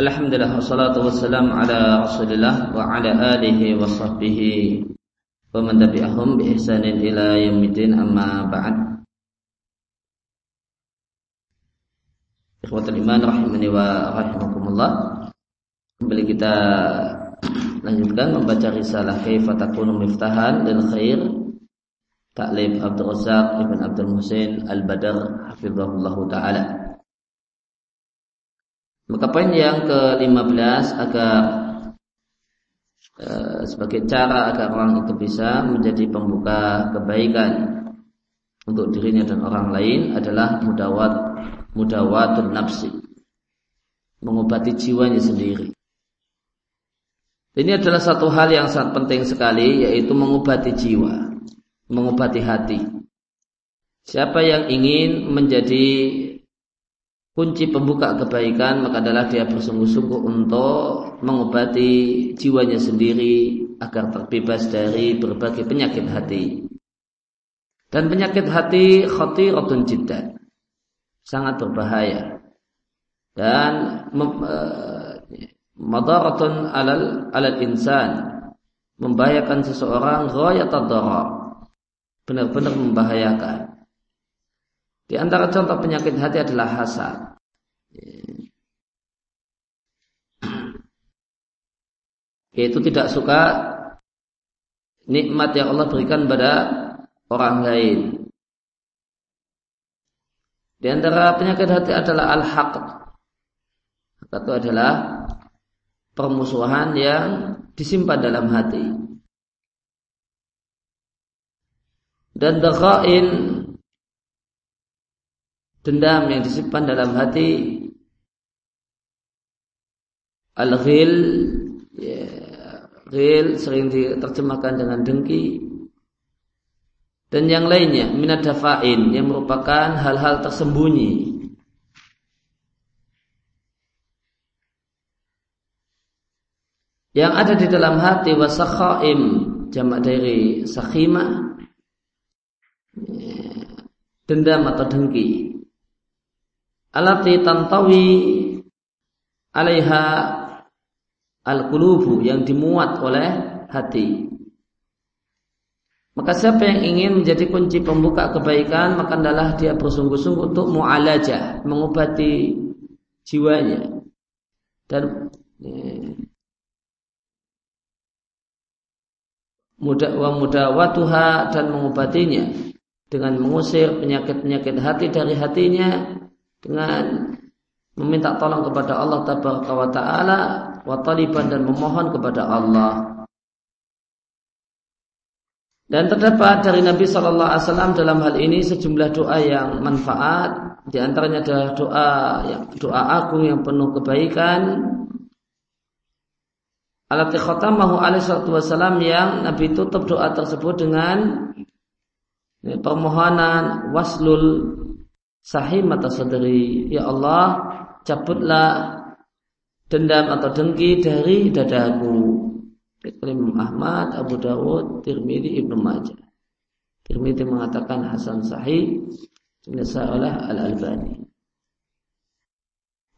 Alhamdulillah wassalatu wassalamu ala Rasulillah wa ala alihi wa sahbihi wa man tabi'ahum bi ihsanin ila yaumil amma ba'd. Ikhwatul iman rahimani wa rahimakumullah. Kembali kita lanjutkan membaca risalah Kaifa takunu miftahan lil khair Ta'lim Abdul Razak Ibn Abdul Muhsin Al-Badar Hafizahullah Ta'ala maka poin yang ke-15 agar e, sebagai cara agar orang itu bisa menjadi pembuka kebaikan untuk dirinya dan orang lain adalah mudawat mudawatun nafsi mengobati jiwanya sendiri. Ini adalah satu hal yang sangat penting sekali yaitu mengobati jiwa, mengobati hati. Siapa yang ingin menjadi kunci pembuka kebaikan maka adalah dia bersungguh-sungguh untuk mengobati jiwanya sendiri agar terbebas dari berbagai penyakit hati. Dan penyakit hati khatiratun jiddan. Sangat berbahaya. Dan uh, madaratun alal alal insan membahayakan seseorang ghayat benar-benar membahayakan di antara contoh penyakit hati adalah hasad. Yaitu tidak suka nikmat yang Allah berikan pada orang lain. Di antara penyakit hati adalah al-haq. Itu adalah permusuhan yang disimpan dalam hati. Dan dakhain dendam yang disimpan dalam hati. Al-ghil ya, ghil sering diterjemahkan dengan dengki. Dan yang lainnya minad dafain yang merupakan hal-hal tersembunyi. Yang ada di dalam hati wasakhaim jamak dari sakhima ya, dendam atau dengki alati tantawi alaiha al-qulubu yang dimuat oleh hati. Maka siapa yang ingin menjadi kunci pembuka kebaikan maka adalah dia bersungguh-sungguh untuk mu'alajah, mengobati jiwanya. Dan eh, mudah wa mudawatuha dan mengobatinya dengan mengusir penyakit-penyakit hati dari hatinya dengan meminta tolong kepada Allah taala wa taliban dan memohon kepada Allah. Dan terdapat dari Nabi Shallallahu Alaihi Wasallam dalam hal ini sejumlah doa yang manfaat. Di antaranya adalah doa yang doa agung yang penuh kebaikan. Alati khatamahu alaihi wasallam yang Nabi tutup doa tersebut dengan permohonan waslul sahim mata sadri ya Allah cabutlah dendam atau dengki dari dadaku Imam Ahmad, Abu Dawud, Tirmidzi, Ibnu Majah. Tirmidzi mengatakan Hasan Sahih, dinasai oleh Al Albani.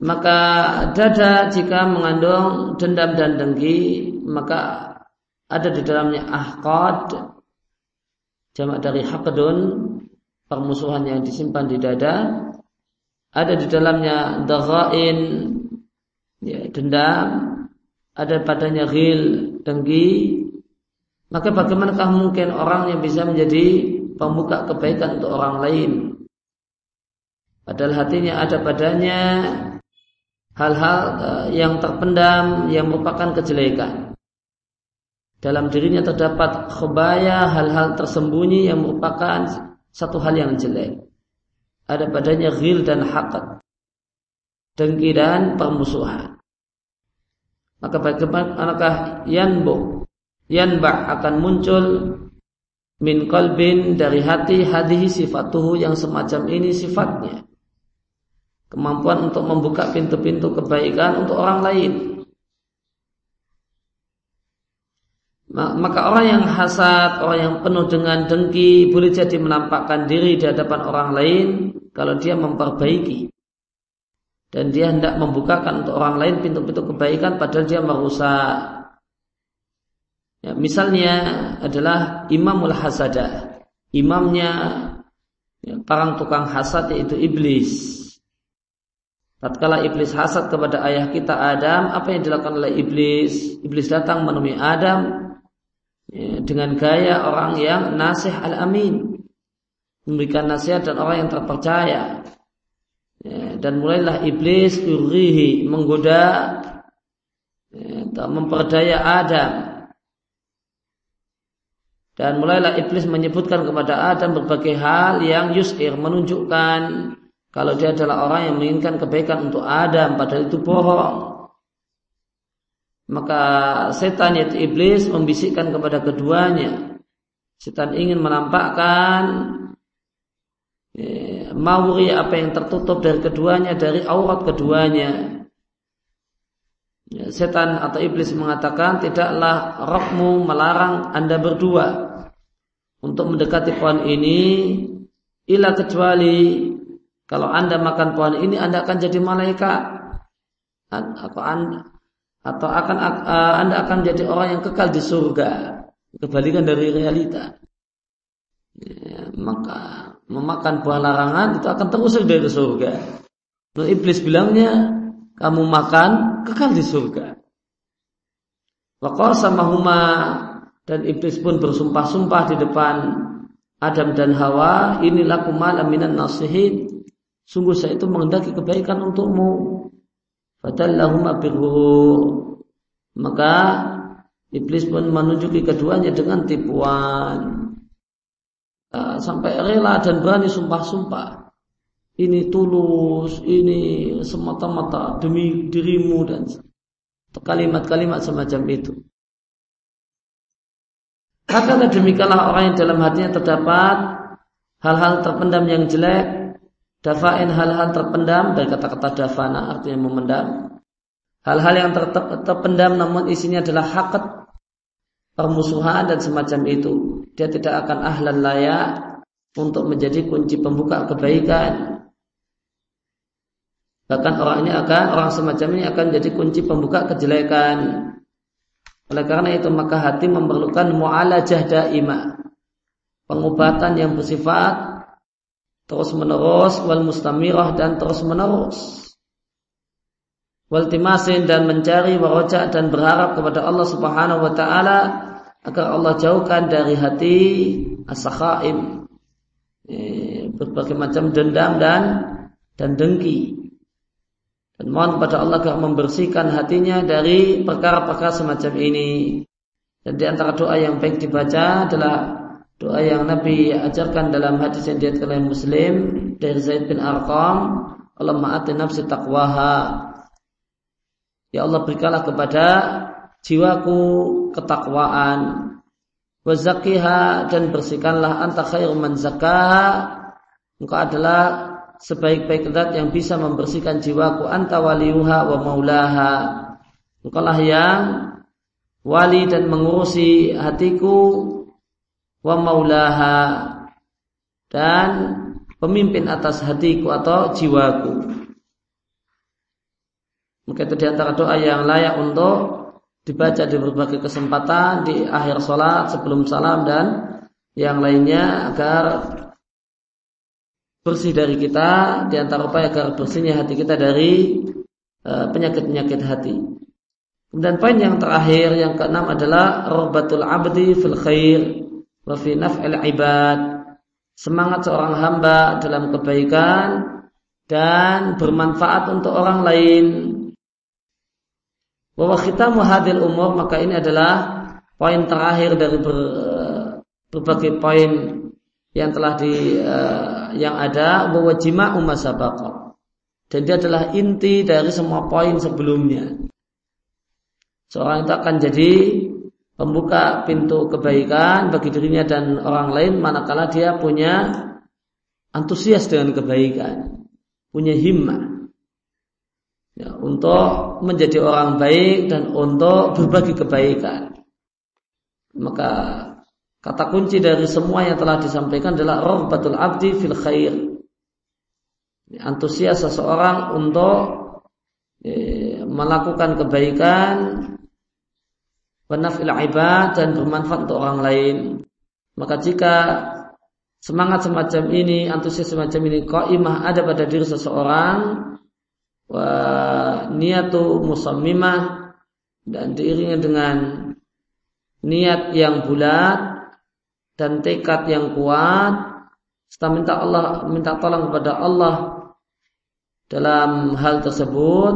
Maka dada jika mengandung dendam dan dengki, maka ada di dalamnya ahqad, jamak dari haqdun, permusuhan yang disimpan di dada ada di dalamnya daghain ya, dendam ada padanya ghil dengki. Maka bagaimanakah mungkin orang yang bisa menjadi pembuka kebaikan untuk orang lain? Padahal hatinya ada padanya hal-hal eh, yang terpendam yang merupakan kejelekan. Dalam dirinya terdapat khobaya hal-hal tersembunyi yang merupakan satu hal yang jelek. Ada padanya ghil dan hakat. Dengki dan permusuhan. Maka bagaimanakah yanbu yanba akan muncul min kalbin dari hati hadihi sifatuhu yang semacam ini sifatnya. Kemampuan untuk membuka pintu-pintu kebaikan untuk orang lain. Maka orang yang hasad, orang yang penuh dengan dengki boleh jadi menampakkan diri di hadapan orang lain kalau dia memperbaiki dan dia hendak membukakan untuk orang lain pintu-pintu kebaikan padahal dia merusak. Ya, misalnya adalah imamul hasadah, imamnya ya, parang tukang hasad yaitu iblis. Tatkala iblis hasad kepada ayah kita Adam, apa yang dilakukan oleh iblis? Iblis datang menemui Adam dengan gaya orang yang nasih al-amin, memberikan nasihat dan orang yang terpercaya. Ya, dan mulailah iblis yurihi menggoda ya, memperdaya Adam. Dan mulailah iblis menyebutkan kepada Adam berbagai hal yang yusir menunjukkan kalau dia adalah orang yang menginginkan kebaikan untuk Adam padahal itu bohong. Maka setan yaitu iblis membisikkan kepada keduanya. Setan ingin menampakkan eh, apa yang tertutup dari keduanya dari aurat keduanya. Ya, setan atau iblis mengatakan tidaklah rohmu melarang anda berdua untuk mendekati pohon ini ila kecuali kalau Anda makan pohon ini Anda akan jadi malaikat atau Anda atau akan uh, Anda akan jadi orang yang kekal di surga. Kebalikan dari realita. Ya, maka memakan buah larangan itu akan terusir dari surga. Lalu iblis bilangnya kamu makan kekal di surga. sama huma dan iblis pun bersumpah-sumpah di depan Adam dan Hawa inilah kumalam minan nasihin Sungguh saya itu menghendaki kebaikan untukmu. Fadallahuma birruh. Maka iblis pun menunjuki keduanya dengan tipuan. Sampai rela dan berani sumpah-sumpah. Ini tulus, ini semata-mata demi dirimu dan kalimat-kalimat semacam itu. Karena demikianlah orang yang dalam hatinya terdapat hal-hal terpendam yang jelek Dafain hal-hal terpendam dari kata-kata dafana artinya memendam. Hal-hal yang ter terpendam namun isinya adalah hakat permusuhan dan semacam itu. Dia tidak akan ahlan layak untuk menjadi kunci pembuka kebaikan. Bahkan orang ini akan orang semacam ini akan menjadi kunci pembuka kejelekan. Oleh karena itu maka hati memerlukan mu'alajah daimah. Pengobatan yang bersifat terus menerus wal mustamirah dan terus menerus wal timasin dan mencari waroja dan berharap kepada Allah Subhanahu wa taala agar Allah jauhkan dari hati asakhaim berbagai macam dendam dan dan dengki. Dan mohon kepada Allah agar membersihkan hatinya dari perkara-perkara semacam ini. Dan di antara doa yang baik dibaca adalah Doa yang Nabi ajarkan dalam hadis yang diriwayatkan oleh Muslim dari Zaid bin Arqam, Allah ma'ati nafsi taqwaha. Ya Allah berikanlah kepada jiwaku ketakwaan. Wazakiha dan bersihkanlah anta khairu man zakaha. Engkau adalah sebaik-baik zat yang bisa membersihkan jiwaku anta waliyuha wa maulaha. Engkau lah yang wali dan mengurusi hatiku wa maulaha dan pemimpin atas hatiku atau jiwaku. Maka itu di antara doa yang layak untuk dibaca di berbagai kesempatan di akhir sholat sebelum salam dan yang lainnya agar bersih dari kita di antara upaya agar bersihnya hati kita dari eh, penyakit-penyakit hati. Kemudian poin yang terakhir yang keenam adalah robatul abdi fil khair wa fi naf'il ibad. Semangat seorang hamba dalam kebaikan dan bermanfaat untuk orang lain. Bahwa kita muhadil umur maka ini adalah poin terakhir dari ber, berbagai poin yang telah di uh, yang ada. Bahwa jima umasabaqah dan dia adalah inti dari semua poin sebelumnya. Seorang itu akan jadi pembuka pintu kebaikan bagi dirinya dan orang lain manakala dia punya antusias dengan kebaikan, punya himmah ya, untuk menjadi orang baik dan untuk berbagi kebaikan. Maka kata kunci dari semua yang telah disampaikan adalah rohbatul abdi fil khair. Antusias seseorang untuk eh, melakukan kebaikan benafil ibad dan bermanfaat untuk orang lain. Maka jika semangat semacam ini, antusias semacam ini qaimah ada pada diri seseorang wa niatu musammimah dan diiringi dengan niat yang bulat dan tekad yang kuat serta minta Allah minta tolong kepada Allah dalam hal tersebut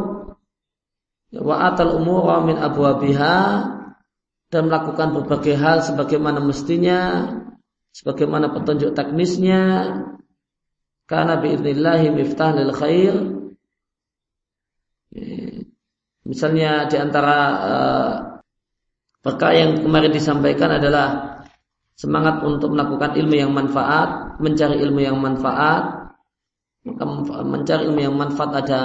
wa atal umura min abwabiha dan melakukan berbagai hal sebagaimana mestinya, sebagaimana petunjuk teknisnya, karena biidnillahi miftah lil khair. Misalnya di antara uh, perkara yang kemarin disampaikan adalah semangat untuk melakukan ilmu yang manfaat, mencari ilmu yang manfaat. Maka mencari ilmu yang manfaat ada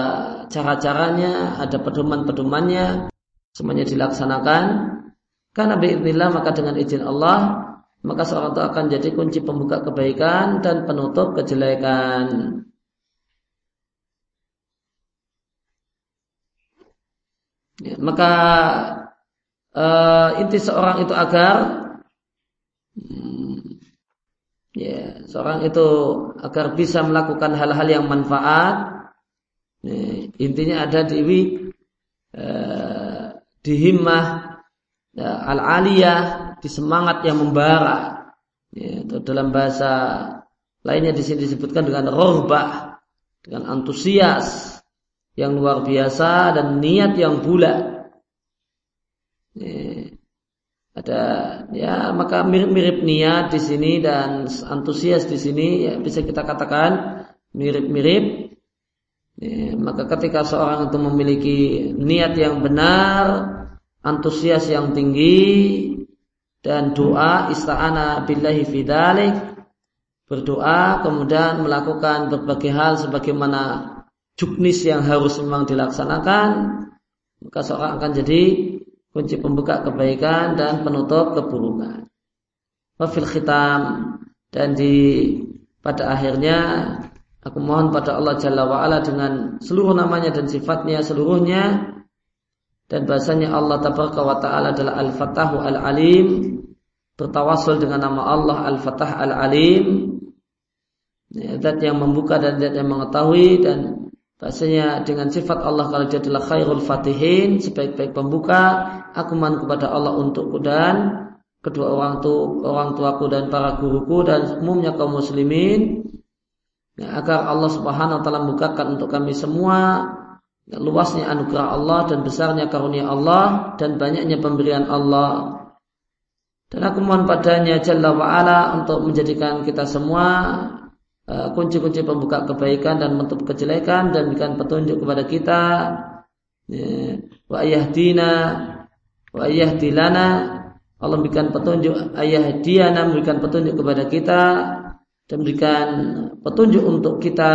cara-caranya, ada pedoman-pedomannya, semuanya dilaksanakan karena biiznillah maka dengan izin Allah maka seorang itu akan jadi kunci pembuka kebaikan dan penutup kejelekan. Ya, maka uh, inti seorang itu agar hmm, ya seorang itu agar bisa melakukan hal-hal yang manfaat. Ya, intinya ada di uh, di himmah ya, al-aliyah di semangat yang membara. Ya, itu dalam bahasa lainnya di sini disebutkan dengan rohbah, dengan antusias yang luar biasa dan niat yang bulat. Ya, ada ya maka mirip-mirip niat di sini dan antusias di sini ya bisa kita katakan mirip-mirip. Ya, maka ketika seorang itu memiliki niat yang benar, antusias yang tinggi dan doa ista'ana billahi fidalik berdoa kemudian melakukan berbagai hal sebagaimana juknis yang harus memang dilaksanakan maka seorang akan jadi kunci pembuka kebaikan dan penutup keburukan. Wafil khitam dan di pada akhirnya aku mohon pada Allah Jalla wa'ala dengan seluruh namanya dan sifatnya seluruhnya dan bahasanya Allah tabaraka wa taala adalah Al-Fatahu Al-Alim. Bertawasul dengan nama Allah Al-Fatah Al-Alim. Ya, zat yang membuka dan zat yang mengetahui. Dan bahasanya dengan sifat Allah kalau dia adalah khairul fatihin sebaik-baik pembuka aku mohon kepada Allah untukku dan kedua orang tu orang tuaku dan para guruku dan umumnya kaum muslimin. Ya, agar Allah Subhanahu wa taala membukakan untuk kami semua luasnya anugerah Allah dan besarnya karunia Allah dan banyaknya pemberian Allah. Dan aku mohon padanya Jalla wa'ala untuk menjadikan kita semua uh, kunci-kunci pembuka kebaikan dan menutup kejelekan dan berikan petunjuk kepada kita. Ya, wa ayahdina wa ayahdilana Allah berikan petunjuk ayah diana memberikan petunjuk kepada kita dan berikan petunjuk untuk kita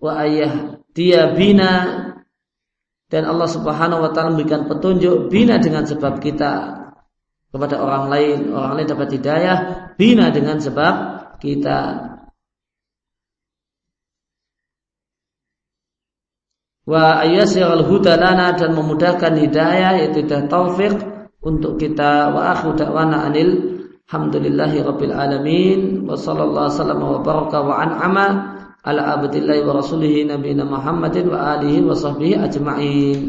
wa ayah dia bina dan Allah Subhanahu wa taala memberikan petunjuk bina dengan sebab kita. Kepada orang lain, orang lain dapat hidayah bina dengan sebab kita. Wa al huda lana dan memudahkan hidayah yaitu taufik untuk kita. Wa akhu da'wana anil hamdulillahi rabbil alamin. Wa sallallahu wasallam wa baraka wa an'ama ala abdillahi wa rasulihi nabiyina Muhammadin wa alihi wa sahbihi ajma'in.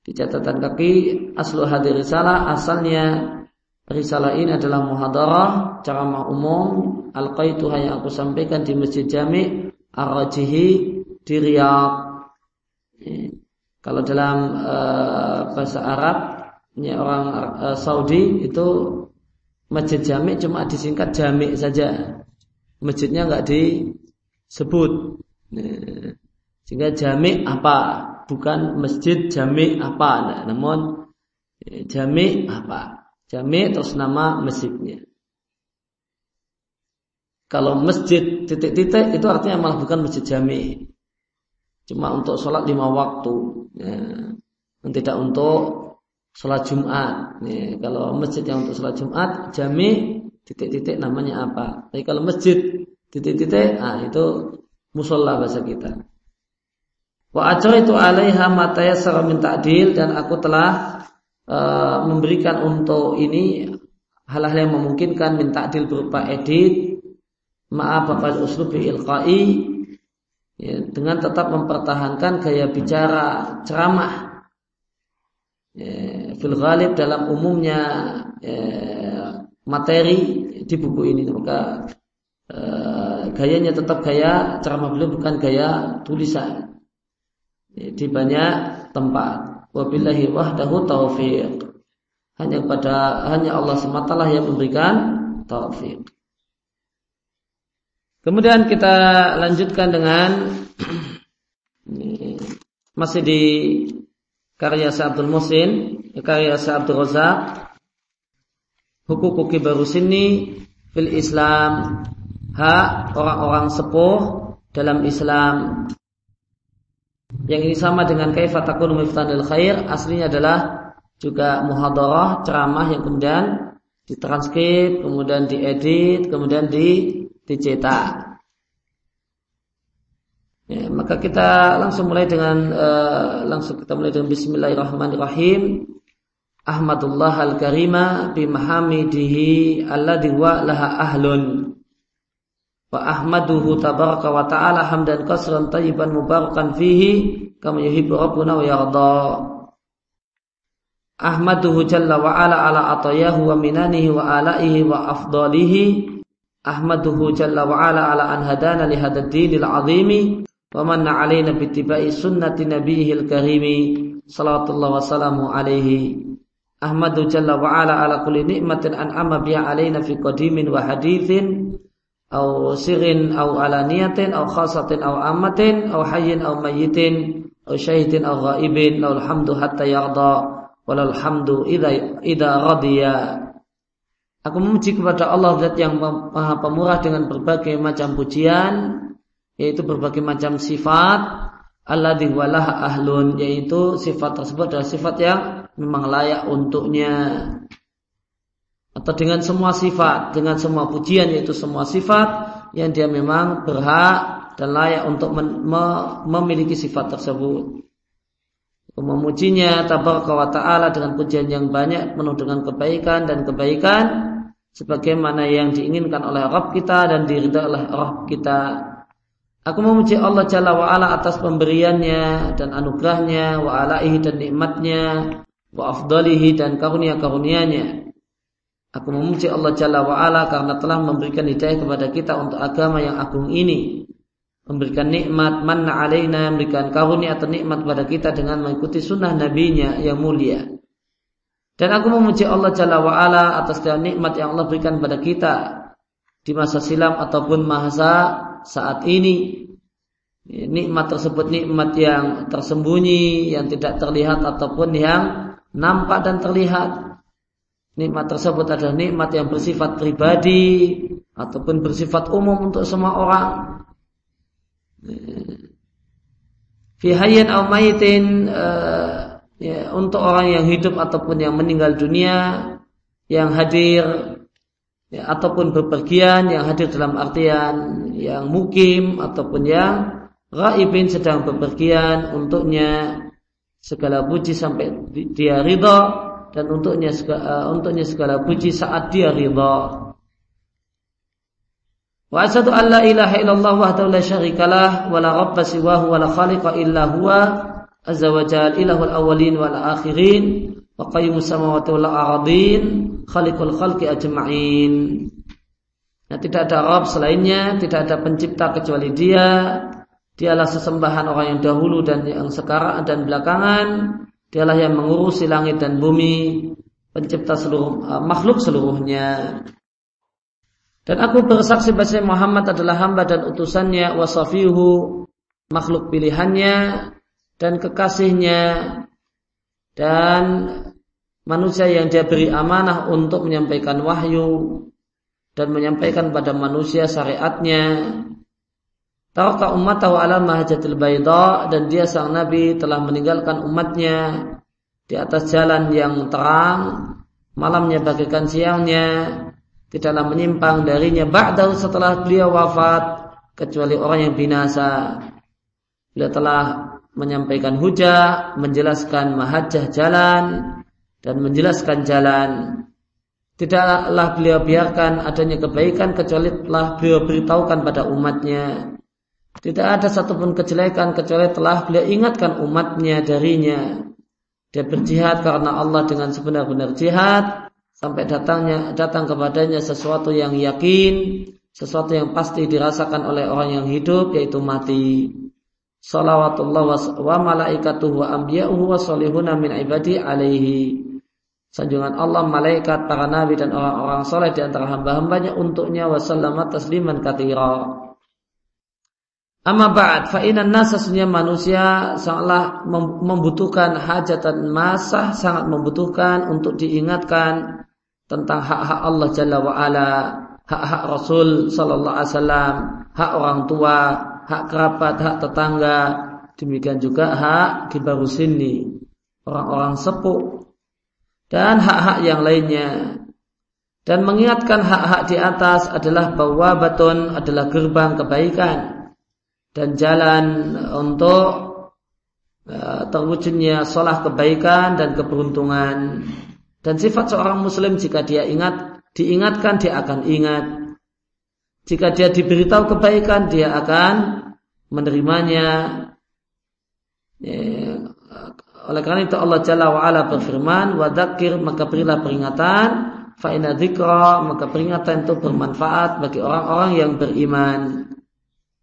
Di catatan kaki aslu hadir risalah asalnya risalah ini adalah muhadarah ceramah umum al-qaituha yang aku sampaikan di Masjid Jami' Ar-Rajihi di Riyadh. Kalau dalam uh, bahasa Arab ini orang uh, Saudi itu Masjid Jami' cuma disingkat Jami' saja. Masjidnya enggak di sebut. Sehingga jami apa? Bukan masjid jami apa. Nah, namun eh, jami apa? Jami terus nama masjidnya. Kalau masjid titik-titik itu artinya malah bukan masjid jami. Cuma untuk sholat lima waktu. Ya. Tidak untuk sholat Jumat. Ya. Kalau masjid yang untuk sholat Jumat, jami titik-titik namanya apa? Tapi kalau masjid titik-titik, ah itu musola bahasa kita. Wa itu alaiha mataya secara minta adil dan aku telah uh, memberikan untuk ini hal-hal yang memungkinkan minta adil berupa edit, maaf bapak uslubi ilqai ya, dengan tetap mempertahankan gaya bicara ceramah ya, fil ghalib dalam umumnya ya, materi di buku ini maka eh, gayanya tetap gaya ceramah beliau bukan gaya tulisan. Di banyak tempat. Wabillahi wahdahu taufiq. Hanya pada hanya Allah semata lah yang memberikan taufik kemudian kita lanjutkan dengan masih di karya Sa'abdul Musin karya Sa'abdul Razak. Hukuku kibaru sini fil Islam hak orang-orang sepuh dalam Islam. Yang ini sama dengan kaifa takunu miftanil khair aslinya adalah juga muhadarah ceramah yang kemudian ditranskrip kemudian diedit kemudian di dicetak. Ya, maka kita langsung mulai dengan uh, langsung kita mulai dengan Bismillahirrahmanirrahim. Ahmadullah al-karima bimahamidihi alladhi wa laha ahlun wa ahmaduhu tabaraka wa ta'ala hamdan kasran tayyiban mubarakan fihi kama yuhibbu rabbuna wa yarda. Ahmaduhu jalla wa ala ala atayahu wa minanihi wa alaihi wa afdalihi. Ahmaduhu jalla wa ala ala an hadana li hadad dinil azimi. Wa manna alaina bittiba'i sunnati nabiyihil karimi. Salatullah wa salamu alaihi Ahmadu jalla wa ala ala kulli ni'matin an'ama biha alaina fi qadimin wa hadithin au sirin au alaniyatin au khasatin au ammatin au hayyin au mayyitin au syahidin au ghaibin. Laul hamdu hatta yarda walal hamdu idza idza radiya Aku memuji kepada Allah zat yang maha pemurah dengan berbagai macam pujian yaitu berbagai macam sifat. Alladhi walah ahlun yaitu sifat tersebut adalah sifat yang memang layak untuknya atau dengan semua sifat dengan semua pujian yaitu semua sifat yang dia memang berhak dan layak untuk memiliki sifat tersebut memujinya tabaraka wa ta'ala dengan pujian yang banyak penuh dengan kebaikan dan kebaikan sebagaimana yang diinginkan oleh Rabb kita dan diridhai oleh Rabb kita Aku memuji Allah Jalla wa atas pemberiannya dan anugerahnya, wa alaihi dan nikmatnya, wa afdalihi dan karunia-karunianya. Aku memuji Allah Jalla wa ala karena telah memberikan hidayah kepada kita untuk agama yang agung ini. Memberikan nikmat, manna alaina, memberikan karunia atau nikmat kepada kita dengan mengikuti sunnah nabinya yang mulia. Dan aku memuji Allah Jalla wa ala atas nikmat yang Allah berikan kepada kita di masa silam ataupun masa saat ini nikmat tersebut nikmat yang tersembunyi yang tidak terlihat ataupun yang nampak dan terlihat nikmat tersebut adalah nikmat yang bersifat pribadi ataupun bersifat umum untuk semua orang. Fi hayyin aw maitin uh, ya, untuk orang yang hidup ataupun yang meninggal dunia yang hadir ya, ataupun bepergian yang hadir dalam artian yang mukim ataupun yang raibin sedang bepergian untuknya segala puji sampai dia ridha dan untuknya segala, untuknya segala puji saat dia ridha. Wa asadu an la ilaha illallah wahdahu la syarikalah wa la rabba siwahu wa la khaliqa illa huwa azza wa jalla ilahul awwalin wal akhirin wa qayyumus samawati wal aradin khaliqul khalqi ajma'in. Nah, tidak ada Rabb selainnya, tidak ada pencipta kecuali Dia. Dialah sesembahan orang yang dahulu dan yang sekarang dan belakangan. Dialah yang mengurusi langit dan bumi, pencipta seluruh uh, makhluk seluruhnya. Dan aku bersaksi bahwa Muhammad adalah hamba dan utusannya, wasafihu makhluk pilihannya dan kekasihnya dan manusia yang dia beri amanah untuk menyampaikan wahyu dan menyampaikan pada manusia syariatnya. Taraka ummatahu ala mahjatil bayda dan dia sang nabi telah meninggalkan umatnya di atas jalan yang terang, malamnya bagaikan siangnya, tidaklah menyimpang darinya ba'dahu setelah beliau wafat kecuali orang yang binasa. Beliau telah menyampaikan hujah, menjelaskan mahajah jalan dan menjelaskan jalan. Tidaklah beliau biarkan adanya kebaikan kecuali telah beliau beritahukan pada umatnya. Tidak ada satupun kejelekan kecuali telah beliau ingatkan umatnya darinya. Dia berjihad karena Allah dengan sebenar-benar jihad sampai datangnya datang kepadanya sesuatu yang yakin, sesuatu yang pasti dirasakan oleh orang yang hidup yaitu mati. Salawatullah wa malaikatuhu wa anbiya'uhu wa salihuna min ibadi alaihi. Sanjungan Allah, malaikat, para nabi dan orang-orang soleh di antara hamba-hambanya untuknya wasallama tasliman katira. Amma ba'd fa inna nasa manusia sangatlah membutuhkan hajatan masa sangat membutuhkan untuk diingatkan tentang hak-hak Allah Jalla wa ala, hak-hak Rasul sallallahu alaihi wasallam, hak orang tua, hak kerabat, hak tetangga, demikian juga hak kibaru sini, orang-orang sepuh dan hak-hak yang lainnya. Dan mengingatkan hak-hak di atas adalah bahwa baton adalah gerbang kebaikan dan jalan untuk uh, terwujudnya solah kebaikan dan keberuntungan. Dan sifat seorang muslim jika dia ingat, diingatkan dia akan ingat. Jika dia diberitahu kebaikan, dia akan menerimanya. Ya, oleh karena itu Allah Jalla wa'ala berfirman, Wadakir maka berilah peringatan, fa'ina dzikra maka peringatan itu bermanfaat bagi orang-orang yang beriman.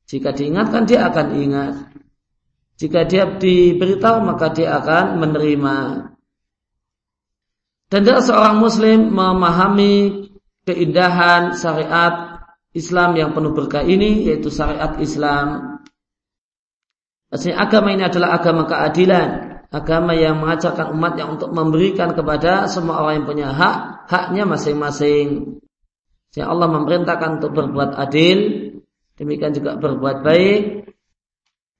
Jika diingatkan dia akan ingat. Jika dia diberitahu maka dia akan menerima. Dan dia seorang muslim memahami keindahan syariat Islam yang penuh berkah ini yaitu syariat Islam. Maksudnya agama ini adalah agama keadilan, agama yang mengajarkan umatnya untuk memberikan kepada semua orang yang punya hak, haknya masing-masing. Jadi Allah memerintahkan untuk berbuat adil, demikian juga berbuat baik.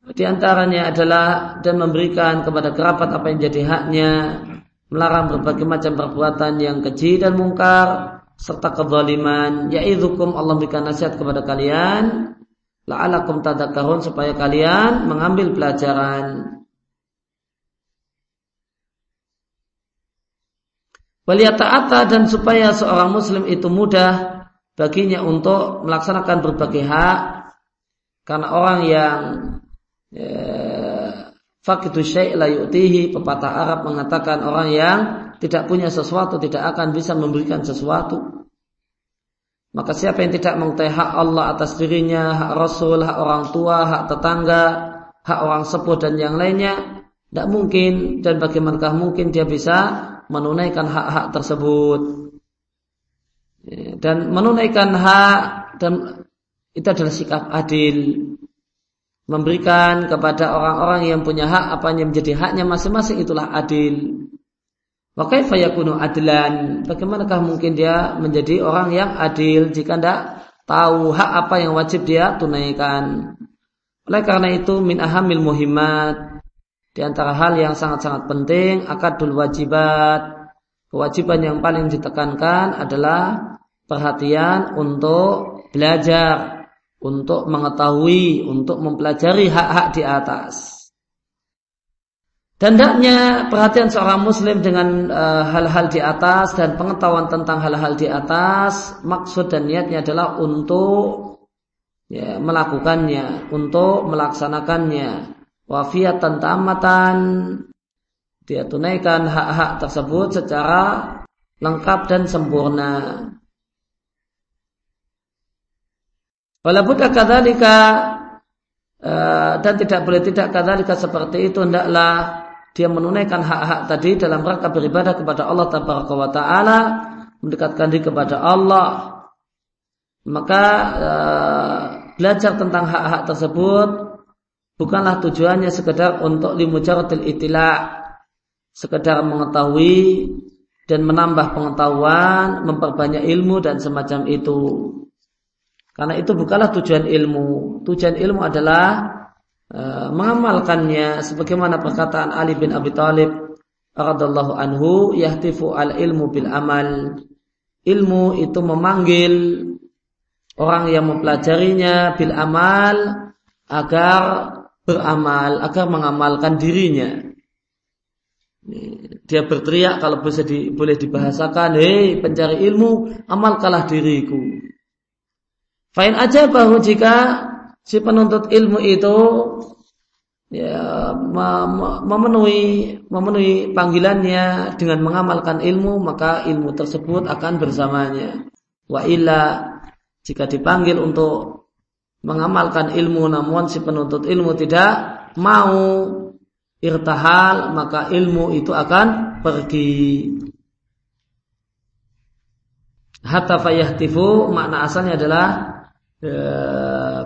Di antaranya adalah dan memberikan kepada kerabat apa yang jadi haknya, melarang berbagai macam perbuatan yang keji dan mungkar serta kezaliman yaidukum Allah berikan nasihat kepada kalian la'alakum tadakkarun supaya kalian mengambil pelajaran Waliyata'ata dan supaya seorang muslim itu mudah baginya untuk melaksanakan berbagai hak karena orang yang ya, Fakitu syai' la yu'tihi pepatah Arab mengatakan orang yang tidak punya sesuatu tidak akan bisa memberikan sesuatu. Maka siapa yang tidak mengetahui hak Allah atas dirinya, hak Rasul, hak orang tua, hak tetangga, hak orang sepuh dan yang lainnya, tidak mungkin dan bagaimanakah mungkin dia bisa menunaikan hak-hak tersebut. Dan menunaikan hak dan itu adalah sikap adil memberikan kepada orang-orang yang punya hak apa yang menjadi haknya masing-masing itulah adil. Wa kaifa yakunu adlan? Bagaimanakah mungkin dia menjadi orang yang adil jika tidak tahu hak apa yang wajib dia tunaikan? Oleh karena itu min ahamil muhimmat di antara hal yang sangat-sangat penting akadul wajibat kewajiban yang paling ditekankan adalah perhatian untuk belajar untuk mengetahui, untuk mempelajari hak-hak di atas. Dan hendaknya perhatian seorang muslim dengan eh, hal-hal uh, di atas dan pengetahuan tentang hal-hal di atas, maksud dan niatnya adalah untuk ya, melakukannya, untuk melaksanakannya. Wafiatan tamatan, dia tunaikan hak-hak tersebut secara lengkap dan sempurna. Walaupun kadzalika uh, dan tidak boleh tidak kadzalika seperti itu hendaklah dia menunaikan hak-hak tadi dalam rangka beribadah kepada Allah taala mendekatkan diri kepada Allah maka uh, belajar tentang hak-hak tersebut bukanlah tujuannya sekedar untuk limujaratil itila sekedar mengetahui dan menambah pengetahuan memperbanyak ilmu dan semacam itu karena itu bukanlah tujuan ilmu. Tujuan ilmu adalah uh, mengamalkannya sebagaimana perkataan Ali bin Abi Thalib radhiyallahu anhu yahtifu al ilmu bil amal. Ilmu itu memanggil orang yang mempelajarinya bil amal agar beramal agar mengamalkan dirinya. Dia berteriak kalau bisa di, boleh dibahasakan, hei pencari ilmu, amalkanlah diriku. Fa'in aja bahwa jika si penuntut ilmu itu ya memenuhi memenuhi panggilannya dengan mengamalkan ilmu maka ilmu tersebut akan bersamanya wa illa jika dipanggil untuk mengamalkan ilmu namun si penuntut ilmu tidak mau irtahal maka ilmu itu akan pergi hatta fayahtifu makna asalnya adalah e,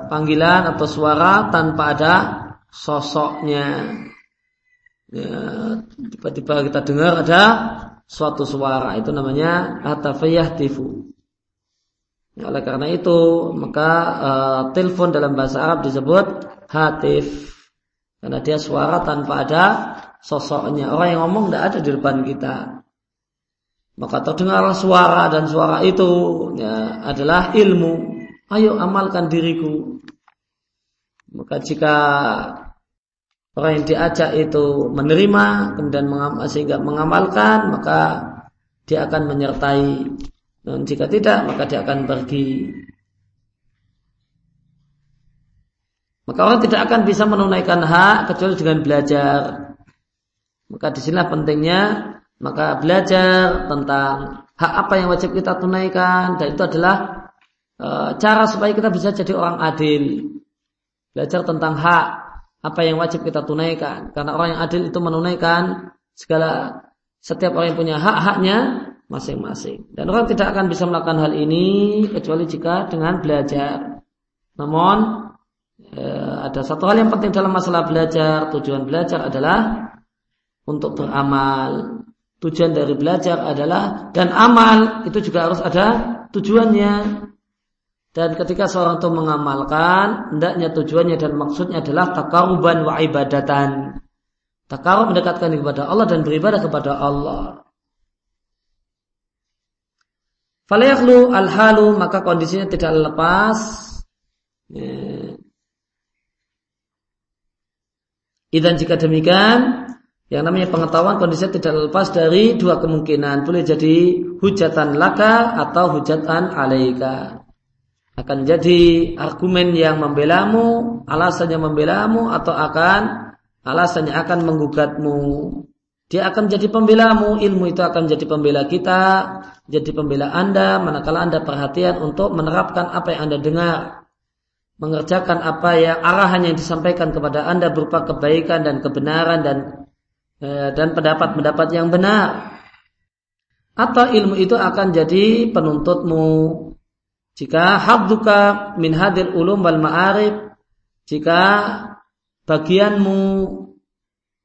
panggilan atau suara tanpa ada sosoknya. Ya, tiba-tiba kita dengar ada suatu suara itu namanya atafayahtifu. Ya, oleh karena itu maka uh, telepon dalam bahasa Arab disebut hatif karena dia suara tanpa ada sosoknya. Orang yang ngomong tidak ada di depan kita. Maka terdengar suara dan suara itu ya, adalah ilmu. Ayo amalkan diriku. Maka jika orang yang diajak itu menerima kemudian mengamal, sehingga mengamalkan maka dia akan menyertai dan jika tidak maka dia akan pergi maka orang tidak akan bisa menunaikan hak kecuali dengan belajar maka di sinilah pentingnya maka belajar tentang hak apa yang wajib kita tunaikan dan itu adalah e, cara supaya kita bisa jadi orang adil Belajar tentang hak apa yang wajib kita tunaikan. Karena orang yang adil itu menunaikan segala setiap orang yang punya hak-haknya masing-masing. Dan orang tidak akan bisa melakukan hal ini kecuali jika dengan belajar. Namun ada satu hal yang penting dalam masalah belajar. Tujuan belajar adalah untuk beramal. Tujuan dari belajar adalah dan amal itu juga harus ada tujuannya. Dan ketika seorang itu mengamalkan, hendaknya tujuannya dan maksudnya adalah takaruban wa ibadatan. Takarub mendekatkan kepada Allah dan beribadah kepada Allah. Falayaklu al-halu maka kondisinya tidak lepas. Ya. Dan jika demikian, yang namanya pengetahuan kondisinya tidak lepas dari dua kemungkinan. Boleh jadi hujatan laka atau hujatan alaika akan jadi argumen yang membelamu, alasannya membelamu atau akan alasannya akan menggugatmu. Dia akan jadi pembelamu, ilmu itu akan jadi pembela kita, jadi pembela Anda manakala Anda perhatian untuk menerapkan apa yang Anda dengar. Mengerjakan apa yang arahan yang disampaikan kepada Anda berupa kebaikan dan kebenaran dan eh, dan pendapat-pendapat yang benar. Atau ilmu itu akan jadi penuntutmu jika hadduka min hadir ulum wal ma'arif, jika bagianmu,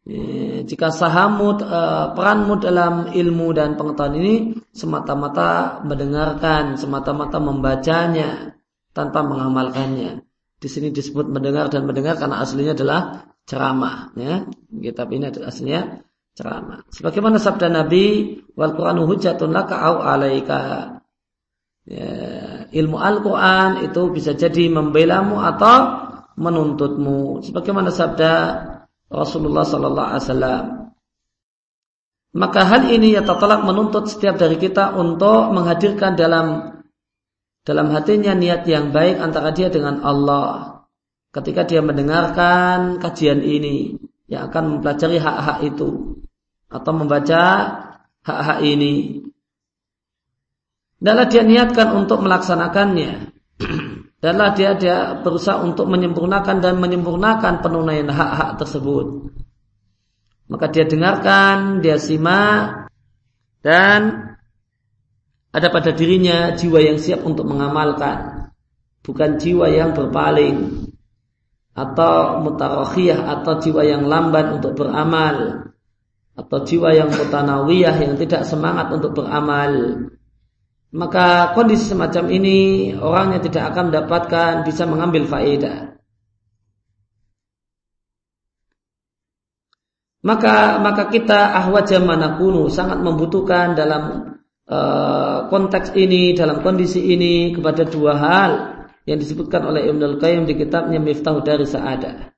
eh, jika sahamu, eh, peranmu dalam ilmu dan pengetahuan ini semata-mata mendengarkan, semata-mata membacanya tanpa mengamalkannya. Di sini disebut mendengar dan mendengar karena aslinya adalah ceramah. Ya. Kitab ini adalah aslinya ceramah. Sebagaimana sabda Nabi, wal Quranu hujatun laka au alaika. Ya, ilmu Al-Quran itu bisa jadi membelamu atau menuntutmu. Sebagaimana sabda Rasulullah Sallallahu Alaihi Wasallam. Maka hal ini ya telah menuntut setiap dari kita untuk menghadirkan dalam dalam hatinya niat yang baik antara dia dengan Allah. Ketika dia mendengarkan kajian ini yang akan mempelajari hak-hak itu atau membaca hak-hak ini Adalah dia niatkan untuk melaksanakannya. Adalah dia dia berusaha untuk menyempurnakan dan menyempurnakan penunaian hak-hak tersebut. Maka dia dengarkan, dia simak, dan ada pada dirinya jiwa yang siap untuk mengamalkan. Bukan jiwa yang berpaling atau mutarakhiyah atau jiwa yang lambat untuk beramal atau jiwa yang mutanawiyah yang tidak semangat untuk beramal maka kondisi semacam ini orangnya tidak akan mendapatkan bisa mengambil faedah. Maka maka kita ahwaja manakunu sangat membutuhkan dalam uh, konteks ini, dalam kondisi ini kepada dua hal yang disebutkan oleh Ibnu Al-Qayyim di kitabnya Miftah dari Sa'adah.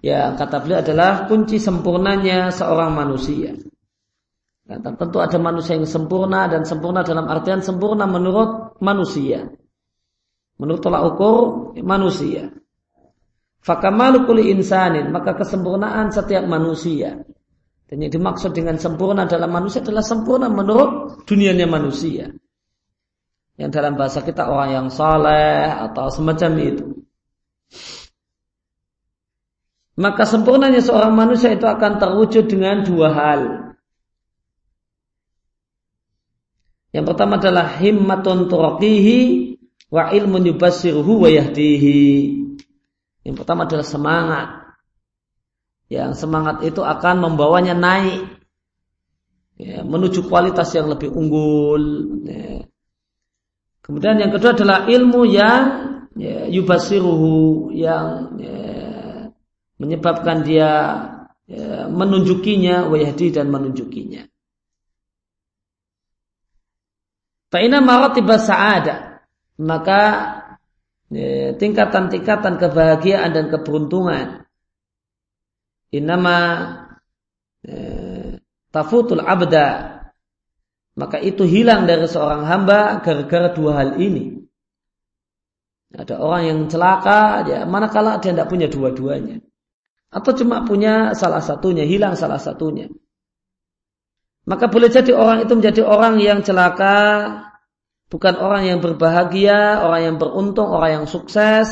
Ya, kata beliau adalah kunci sempurnanya seorang manusia. Ya, tentu ada manusia yang sempurna dan sempurna dalam artian sempurna menurut manusia. Menurut tolak ukur manusia. Fakamalu kuli insanin, maka kesempurnaan setiap manusia. Dan yang dimaksud dengan sempurna dalam manusia adalah sempurna menurut dunianya manusia. Yang dalam bahasa kita orang yang saleh atau semacam itu. Maka sempurnanya seorang manusia itu akan terwujud dengan dua hal. Yang pertama adalah himmatun turaqihi wa ilmun yubassiruhu wa yahdihi. Yang pertama adalah semangat. Yang semangat itu akan membawanya naik ya, menuju kualitas yang lebih unggul. Ya. Kemudian yang kedua adalah ilmu yang ya, yubasiruhu yang ya, menyebabkan dia ya, menunjukinya wayahdi dan menunjukinya. Fa'ina maratibah sa'ada maka ya, tingkatan-tingkatan kebahagiaan dan keberuntungan inama ya, tafutul abda maka itu hilang dari seorang hamba gara-gara dua hal ini. Ada orang yang celaka, ya manakala dia tidak punya dua-duanya. Atau cuma punya salah satunya, hilang salah satunya. Maka boleh jadi orang itu menjadi orang yang celaka, bukan orang yang berbahagia, orang yang beruntung, orang yang sukses.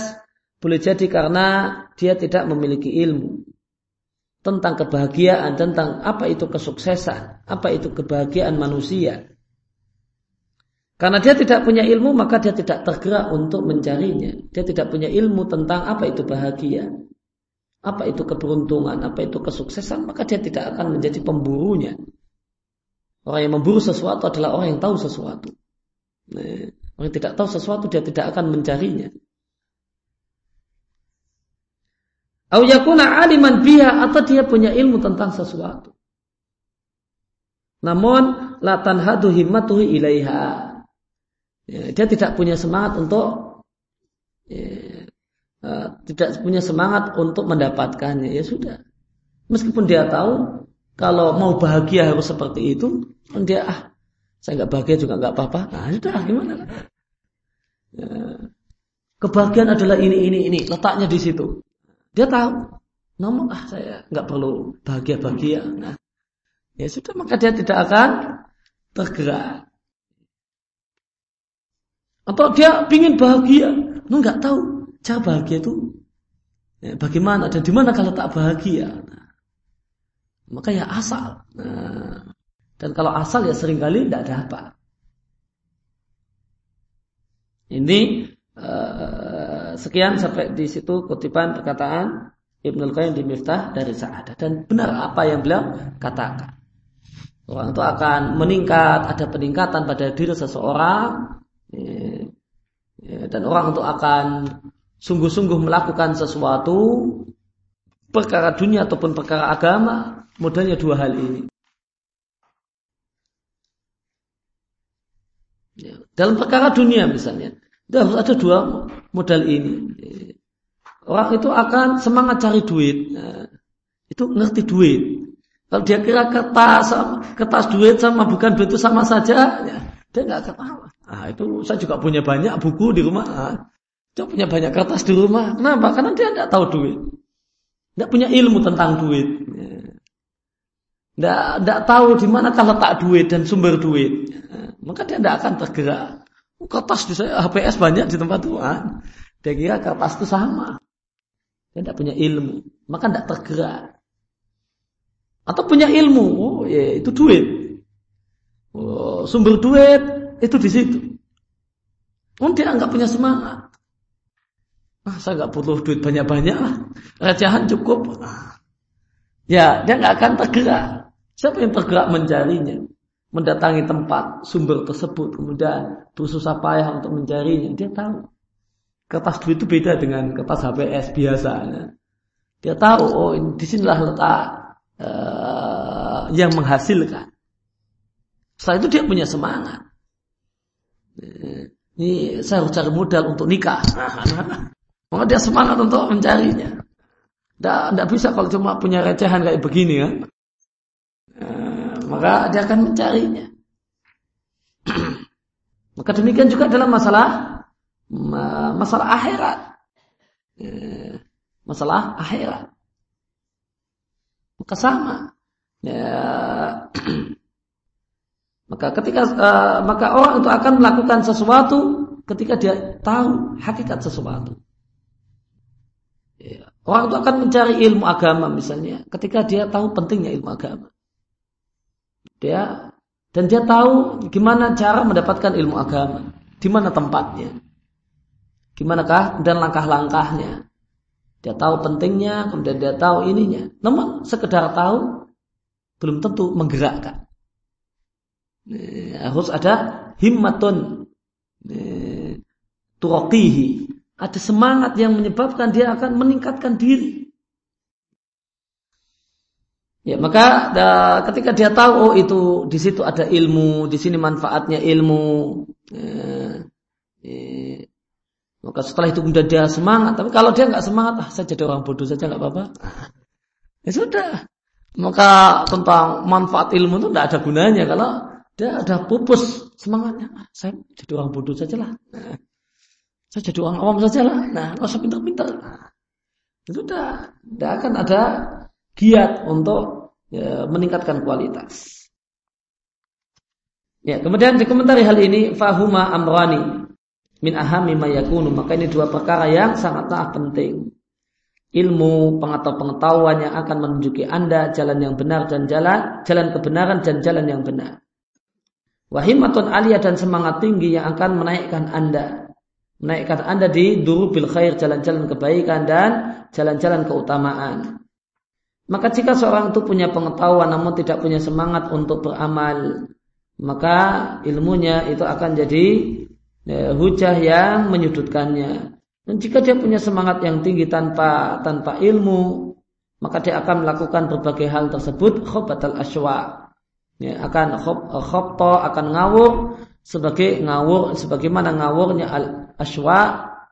Boleh jadi karena dia tidak memiliki ilmu tentang kebahagiaan, tentang apa itu kesuksesan, apa itu kebahagiaan manusia. Karena dia tidak punya ilmu, maka dia tidak tergerak untuk mencarinya. Dia tidak punya ilmu tentang apa itu bahagia apa itu keberuntungan, apa itu kesuksesan, maka dia tidak akan menjadi pemburunya. Orang yang memburu sesuatu adalah orang yang tahu sesuatu. Nah, orang yang tidak tahu sesuatu dia tidak akan mencarinya. Au yakuna aliman biha atau dia punya ilmu tentang sesuatu. Namun la tanhadu himmatuhu ilaiha. Ya, dia tidak punya semangat untuk ya, Eh, tidak punya semangat untuk mendapatkannya ya sudah meskipun dia tahu kalau mau bahagia harus seperti itu kan dia ah saya nggak bahagia juga nggak apa-apa nah sudah gimana ya. kebahagiaan adalah ini ini ini letaknya di situ dia tahu namun ah saya nggak perlu bahagia bahagia nah ya sudah maka dia tidak akan tergerak atau dia ingin bahagia, lu nggak tahu Cara bahagia itu ya, bagaimana dan di mana kalau tak bahagia? Nah, maka ya asal. Nah, dan kalau asal ya sering kali tidak dapat. Ini uh, sekian sampai di situ kutipan perkataan Ibnu Qayyim di Miftah dari Sa'adah. Dan benar apa yang beliau katakan. Orang itu akan meningkat, ada peningkatan pada diri seseorang, ya, dan orang itu akan sungguh-sungguh melakukan sesuatu perkara dunia ataupun perkara agama modalnya dua hal ini. Ya, dalam perkara dunia misalnya harus ada dua modal ini orang itu akan semangat cari duit nah, itu ngerti duit kalau dia kira kertas kertas duit sama bukan duit itu sama saja ya, dia nggak apa ah itu saya juga punya banyak buku di rumah ah, dia punya banyak kertas di rumah. Kenapa? Karena dia tidak tahu duit. Tidak punya ilmu tentang duit. Tidak, tidak tahu di mana letak duit dan sumber duit. Maka dia tidak akan tergerak. Kertas di saya HPS banyak di tempat Tuhan. Dia kira kertas itu sama. Dia tidak punya ilmu. Maka tidak tergerak. Atau punya ilmu. Oh, ya, itu duit. Oh, sumber duit itu di situ. Oh, dia nggak punya semangat. Ah, saya nggak butuh duit banyak-banyak lah. Cukup. Ya, dia nggak akan tergerak. Siapa yang tergerak mencarinya? Mendatangi tempat sumber tersebut, kemudian bersusah payah untuk mencarinya. Dia tahu. Kertas duit itu beda dengan kertas HPS biasanya. Dia tahu, oh ini di sinilah letak uh, yang menghasilkan. Setelah itu dia punya semangat. Ini saya harus cari modal untuk nikah. Maka dia semangat untuk mencarinya. Tidak bisa kalau cuma punya recehan kayak begini ya. Maka dia akan mencarinya. maka demikian juga dalam masalah masalah akhirat. Ya, masalah akhirat. Maka sama. Ya, maka ketika uh, maka orang itu akan melakukan sesuatu ketika dia tahu hakikat sesuatu. Ya. Orang itu akan mencari ilmu agama misalnya ketika dia tahu pentingnya ilmu agama. Dia dan dia tahu gimana cara mendapatkan ilmu agama, di mana tempatnya, gimanakah dan langkah-langkahnya. Dia tahu pentingnya, kemudian dia tahu ininya. Namun sekedar tahu belum tentu menggerakkan. harus ada himmatun turokihi. Ada semangat yang menyebabkan dia akan meningkatkan diri. Ya, maka da, ketika dia tahu oh itu di situ ada ilmu, di sini manfaatnya ilmu. Ya, ya, maka setelah itu kemudian dia semangat. Tapi kalau dia nggak semangat, ah, saya jadi orang bodoh saja nggak apa-apa. Ya sudah. Maka tentang manfaat ilmu itu tidak ada gunanya kalau dia ada pupus semangatnya. Ah, saya jadi orang bodoh saja lah. Saya jadi orang awam saja lah. Nah, nggak usah pintar-pintar. Nah, itu sudah. Tidak akan ada giat untuk ya, meningkatkan kualitas. Ya, kemudian dikomentari hal ini fahuma amrani min ahami mayakunu maka ini dua perkara yang sangatlah penting. Ilmu atau pengetahuan yang akan menunjuki anda jalan yang benar dan jalan jalan kebenaran dan jalan yang benar. Wahimatun aliyah dan semangat tinggi yang akan menaikkan anda. Menaikkan anda di durubil khair jalan-jalan kebaikan dan jalan-jalan keutamaan maka jika seorang itu punya pengetahuan namun tidak punya semangat untuk beramal maka ilmunya itu akan jadi ya, hujah yang menyudutkannya. Dan jika dia punya semangat yang tinggi tanpa tanpa ilmu, maka dia akan melakukan berbagai hal tersebut khobatal aswa. Ya, akan khobto akan ngawur sebagai ngawur sebagaimana ngawurnya al aswa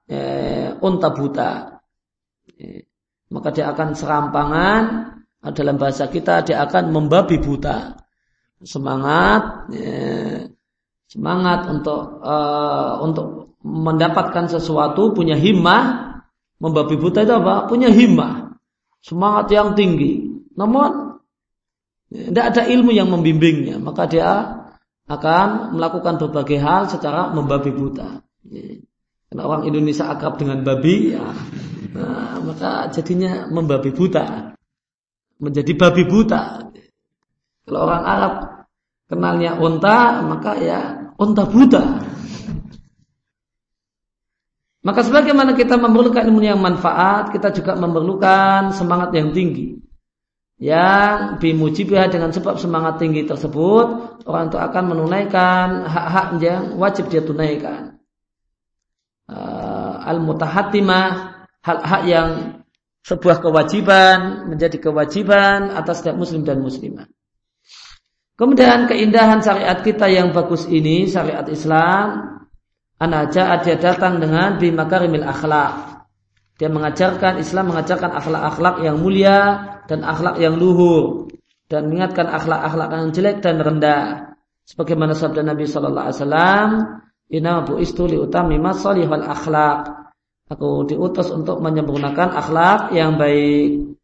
ya, unta buta. Ya, maka dia akan serampangan dalam bahasa kita dia akan membabi buta. Semangat ya, semangat untuk uh, untuk mendapatkan sesuatu, punya himmah, membabi buta itu apa? Punya himmah, semangat yang tinggi. Namun tidak ada ilmu yang membimbingnya, maka dia akan melakukan berbagai hal secara membabi buta. Karena orang Indonesia akrab dengan babi, ya, nah, maka jadinya membabi buta, menjadi babi buta. Kalau orang Arab kenalnya unta, maka ya unta buta. Maka sebagaimana kita memerlukan ilmu yang manfaat, kita juga memerlukan semangat yang tinggi. Yang bimujibah dengan sebab semangat tinggi tersebut, orang itu akan menunaikan hak-hak yang wajib dia tunaikan. Uh, Al-mutahatimah, hak-hak yang sebuah kewajiban menjadi kewajiban atas setiap muslim dan muslimah. Kemudian keindahan syariat kita yang bagus ini, syariat Islam, anaja dia datang dengan bimakarimil akhlak. Dia mengajarkan Islam mengajarkan akhlak-akhlak yang mulia dan akhlak yang luhur dan mengingatkan akhlak-akhlak yang jelek dan rendah. Sebagaimana sabda Nabi Shallallahu Alaihi Wasallam, Inna bu istuli utami masalihal akhlak. Aku diutus untuk menyempurnakan akhlak yang baik.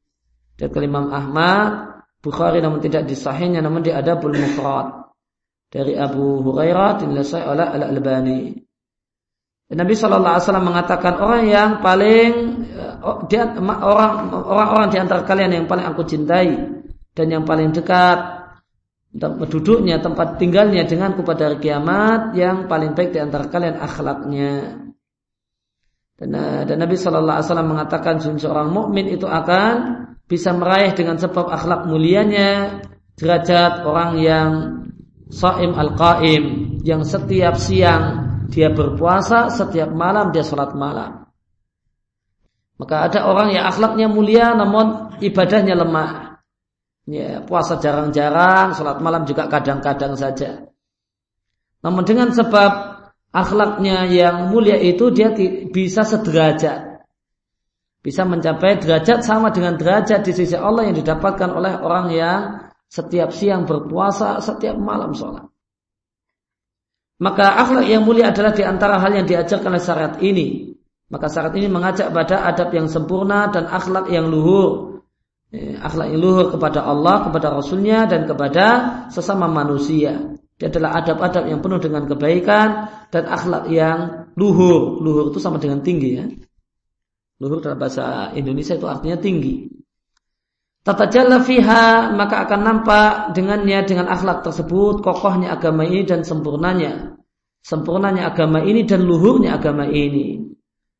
Dan Imam Ahmad Bukhari namun tidak disahihnya namun di Adabul Mufrad dari Abu Hurairah dinilai oleh Al Albani. Nabi Shallallahu Alaihi Wasallam mengatakan orang yang paling eh, orang orang-orang di antara kalian yang paling aku cintai dan yang paling dekat duduknya tempat tinggalnya denganku pada hari kiamat yang paling baik di antara kalian akhlaknya. Dan, dan Nabi Shallallahu Alaihi Wasallam mengatakan seorang mukmin itu akan bisa meraih dengan sebab akhlak mulianya derajat orang yang saim al-qaim yang setiap siang dia berpuasa, setiap malam dia sholat malam. Maka ada orang yang akhlaknya mulia namun ibadahnya lemah. Ya, puasa jarang-jarang, sholat malam juga kadang-kadang saja. Namun dengan sebab akhlaknya yang mulia itu dia bisa sederajat bisa mencapai derajat sama dengan derajat di sisi Allah yang didapatkan oleh orang yang setiap siang berpuasa, setiap malam sholat. Maka akhlak yang mulia adalah di antara hal yang diajarkan oleh syariat ini. Maka syariat ini mengajak pada adab yang sempurna dan akhlak yang luhur. Eh, akhlak yang luhur kepada Allah, kepada Rasulnya, dan kepada sesama manusia. Dia adalah adab-adab yang penuh dengan kebaikan dan akhlak yang luhur. Luhur itu sama dengan tinggi ya. Luhur dalam bahasa Indonesia itu artinya tinggi. Tata jalla fiha maka akan nampak dengannya dengan akhlak tersebut kokohnya agama ini dan sempurnanya. Sempurnanya agama ini dan luhurnya agama ini.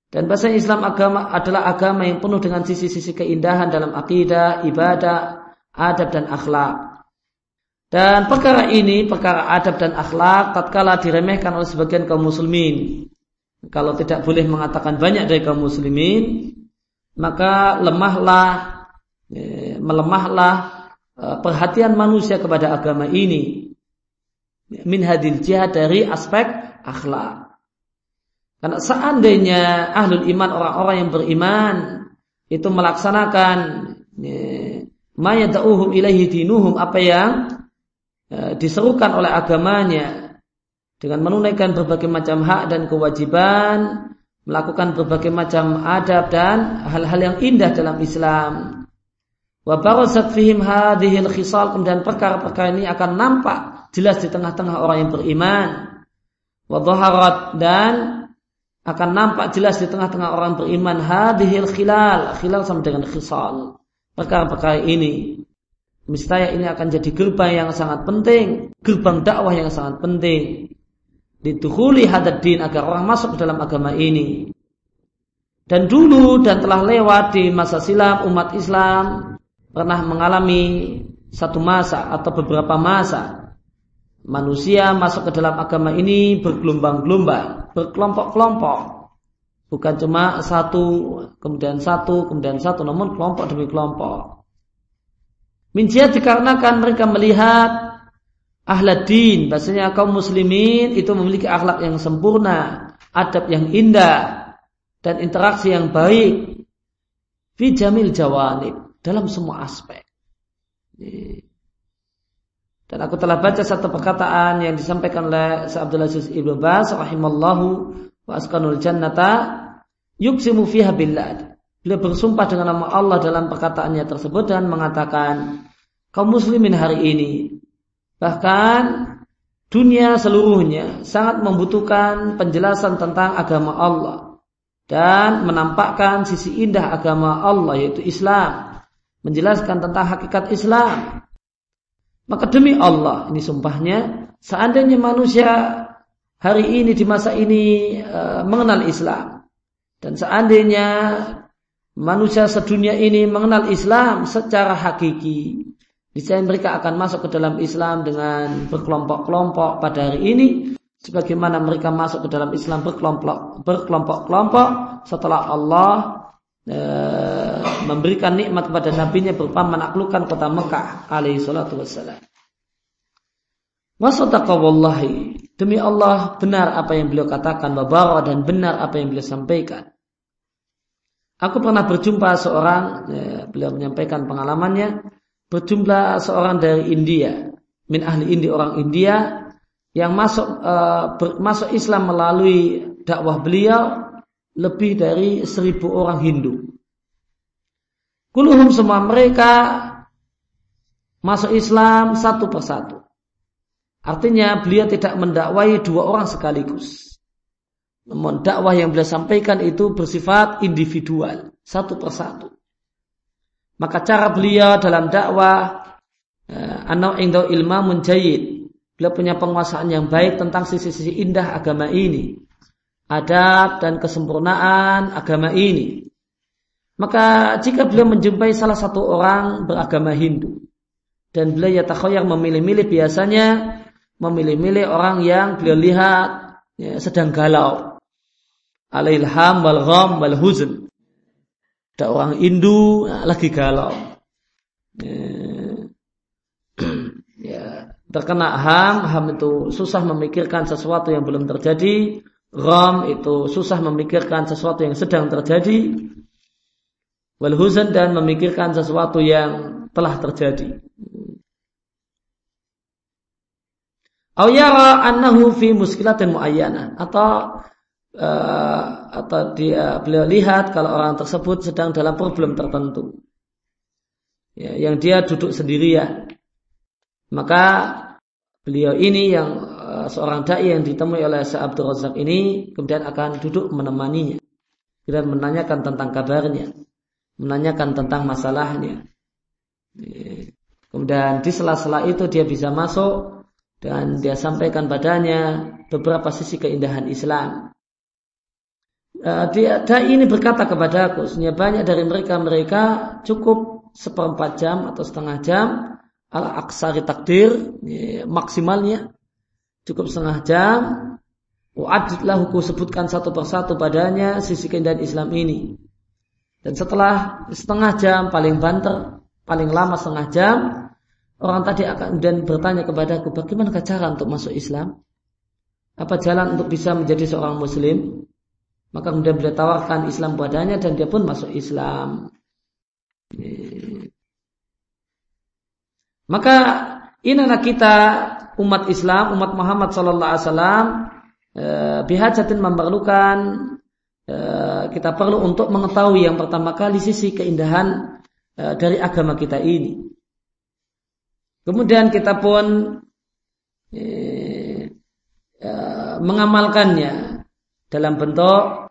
Dan bahasa Islam agama adalah agama yang penuh dengan sisi-sisi keindahan dalam akidah, ibadah, adab dan akhlak. Dan perkara ini, perkara adab dan akhlak, tatkala diremehkan oleh sebagian kaum muslimin, kalau tidak boleh mengatakan banyak dari kaum muslimin, maka lemahlah, ya, melemahlah e, perhatian manusia kepada agama ini. Min hadil jihad dari aspek akhlak. Karena seandainya ahlul iman orang-orang yang beriman itu melaksanakan ya, mayadauhum ilaihi dinuhum apa yang diserukan oleh agamanya dengan menunaikan berbagai macam hak dan kewajiban, melakukan berbagai macam adab dan hal-hal yang indah dalam Islam. Wa barasat fihim hadhil khisal kemudian perkara-perkara ini akan nampak jelas di tengah-tengah orang yang beriman. Wa dhaharat dan akan nampak jelas di tengah-tengah orang beriman hadhil khilal, khilal sama dengan khisal. Perkara-perkara ini Mistaya ini akan jadi gerbang yang sangat penting, gerbang dakwah yang sangat penting dituhuli hadad din agar orang masuk ke dalam agama ini. Dan dulu dan telah lewat di masa silam umat Islam pernah mengalami satu masa atau beberapa masa manusia masuk ke dalam agama ini bergelombang-gelombang, berkelompok-kelompok. Bukan cuma satu, kemudian satu, kemudian satu, namun kelompok demi kelompok. Minjia dikarenakan mereka melihat ahladin, bahasanya kaum muslimin itu memiliki akhlak yang sempurna, adab yang indah, dan interaksi yang baik. Fi jamil jawanib, dalam semua aspek. Dan aku telah baca satu perkataan yang disampaikan oleh Abdul Aziz Ibnu Bas rahimallahu wa askanul jannata yuksimu fiha billah. Beliau bersumpah dengan nama Allah dalam perkataannya tersebut dan mengatakan kaum muslimin hari ini Bahkan dunia seluruhnya sangat membutuhkan penjelasan tentang agama Allah dan menampakkan sisi indah agama Allah yaitu Islam, menjelaskan tentang hakikat Islam. Maka demi Allah, ini sumpahnya, seandainya manusia hari ini di masa ini e, mengenal Islam dan seandainya manusia sedunia ini mengenal Islam secara hakiki, Niscaya mereka akan masuk ke dalam Islam dengan berkelompok-kelompok pada hari ini sebagaimana mereka masuk ke dalam Islam berkelompok berkelompok-kelompok setelah Allah e, memberikan nikmat kepada nabinya berupa menaklukkan kota Mekah alaihi salatu wassalam. Wasataqawallahi demi Allah benar apa yang beliau katakan babara dan benar apa yang beliau sampaikan. Aku pernah berjumpa seorang ya, beliau menyampaikan pengalamannya berjumlah seorang dari India, min ahli India orang India yang masuk uh, ber, masuk Islam melalui dakwah beliau lebih dari seribu orang Hindu. Kuluhum semua mereka masuk Islam satu persatu. Artinya beliau tidak mendakwai dua orang sekaligus. Namun dakwah yang beliau sampaikan itu bersifat individual, satu persatu. Maka cara beliau dalam dakwah eh, anau indau ilma menjahit. Beliau punya penguasaan yang baik tentang sisi-sisi indah agama ini. Adab dan kesempurnaan agama ini. Maka jika beliau menjumpai salah satu orang beragama Hindu. Dan beliau ya yang memilih-milih biasanya memilih-milih orang yang beliau lihat ya, sedang galau. Alailham wal gham wal huzn ada orang Hindu lagi galau. Ya, ya, terkena ham, ham itu susah memikirkan sesuatu yang belum terjadi. Ram itu susah memikirkan sesuatu yang sedang terjadi. wal huzan dan memikirkan sesuatu yang telah terjadi. Au yara annahu fi muskilatin muayyana atau uh, atau dia beliau lihat kalau orang tersebut sedang dalam problem tertentu. Ya, yang dia duduk sendirian. Maka beliau ini yang uh, seorang dai yang ditemui oleh Syekh Abdul Razak ini kemudian akan duduk menemaninya dan menanyakan tentang kabarnya, menanyakan tentang masalahnya. Ya. Kemudian di sela-sela itu dia bisa masuk dan dia sampaikan padanya beberapa sisi keindahan Islam. Uh, dia, ini berkata kepada aku, sebenarnya banyak dari mereka mereka cukup seperempat jam atau setengah jam ala aksari takdir ya, maksimalnya cukup setengah jam Wa'adidlah hukum sebutkan satu persatu padanya sisi keindahan Islam ini. Dan setelah setengah jam paling banter, paling lama setengah jam, Orang tadi akan dan bertanya kepadaku, bagaimana cara untuk masuk Islam? Apa jalan untuk bisa menjadi seorang Muslim? Maka kemudian beliau tawarkan Islam padanya dan dia pun masuk Islam. Maka inilah kita umat Islam, umat Muhammad Sallallahu Alaihi Wasallam eh, bihajatin memerlukan eh, kita perlu untuk mengetahui yang pertama kali sisi keindahan eh, dari agama kita ini. Kemudian kita pun mengamalkannya dalam bentuk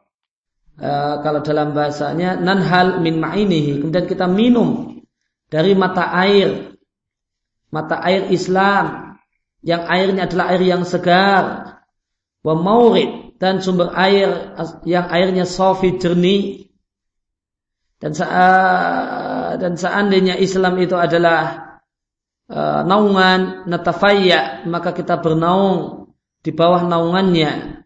eh, kalau dalam bahasanya nanhal min ma'inihi. Kemudian kita minum dari mata air, mata air Islam yang airnya adalah air yang segar, wa maurid dan sumber air yang airnya sofi jernih dan dan seandainya Islam itu adalah uh, naungan natafaya maka kita bernaung di bawah naungannya.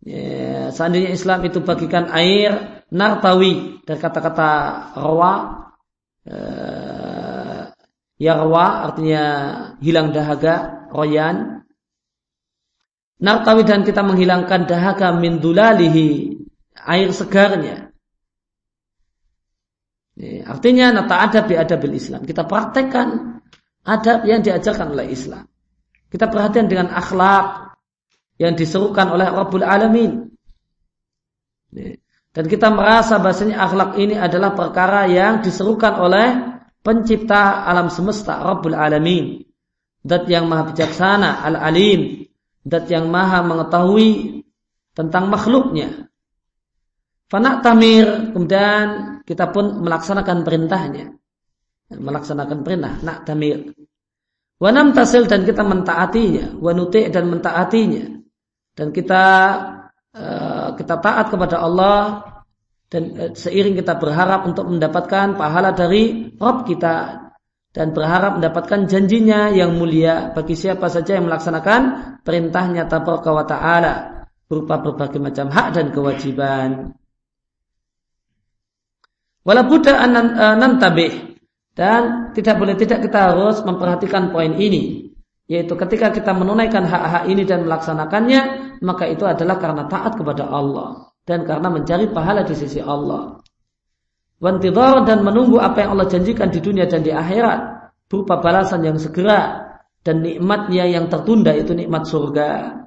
Ya, seandainya Islam itu bagikan air nartawi dari kata-kata rawa uh, yarwa artinya hilang dahaga royan. Nartawi dan kita menghilangkan dahaga min dulalihi air segarnya. Ya, artinya nata ada bi adabil Islam. Kita praktekkan adab yang diajarkan oleh Islam. Kita perhatian dengan akhlak yang diserukan oleh Rabbul Alamin. Dan kita merasa bahasanya akhlak ini adalah perkara yang diserukan oleh pencipta alam semesta Rabbul Alamin. Dat yang maha bijaksana, al-alim. Dat yang maha mengetahui tentang makhluknya. Fanak tamir, kemudian kita pun melaksanakan perintahnya melaksanakan perintah nak tamir wanam tasil dan kita mentaatinya wanuti dan mentaatinya dan kita uh, kita taat kepada Allah dan uh, seiring kita berharap untuk mendapatkan pahala dari Rob kita dan berharap mendapatkan janjinya yang mulia bagi siapa saja yang melaksanakan perintahnya tabaraka wa ta'ala berupa berbagai macam hak dan kewajiban. Walaupun anan tabih dan tidak boleh tidak kita harus memperhatikan poin ini. Yaitu ketika kita menunaikan hak-hak ini dan melaksanakannya, maka itu adalah karena taat kepada Allah. Dan karena mencari pahala di sisi Allah. Wantidhar dan menunggu apa yang Allah janjikan di dunia dan di akhirat. Berupa balasan yang segera. Dan nikmatnya yang tertunda itu nikmat surga.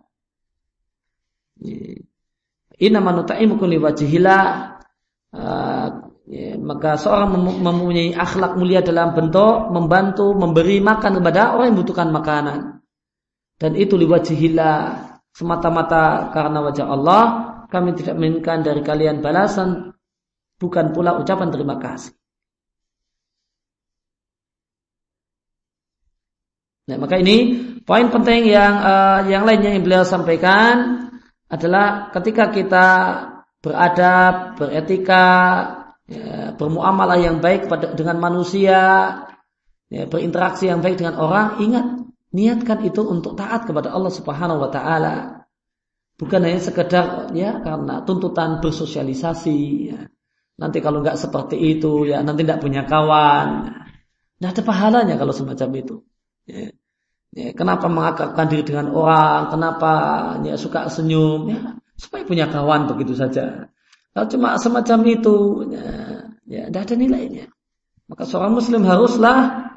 Inna manuta'imukum liwajihillah. Ya, maka seorang mempunyai akhlak mulia dalam bentuk membantu memberi makan kepada orang yang membutuhkan makanan. Dan itu liwajihillah semata-mata karena wajah Allah kami tidak menginginkan dari kalian balasan bukan pula ucapan terima kasih. Nah, maka ini poin penting yang uh, yang lainnya yang beliau sampaikan adalah ketika kita beradab, beretika, ya, bermuamalah yang baik dengan manusia, ya, berinteraksi yang baik dengan orang, ingat niatkan itu untuk taat kepada Allah Subhanahu wa taala. Bukan hanya sekedar ya karena tuntutan bersosialisasi. Ya. Nanti kalau nggak seperti itu ya nanti tidak punya kawan. Tidak ada pahalanya kalau semacam itu. Ya. Ya, kenapa mengakrabkan diri dengan orang? Kenapa ya, suka senyum? Ya, supaya punya kawan begitu saja. Kalau cuma semacam itu, ya, ya ada nilainya. Maka seorang muslim haruslah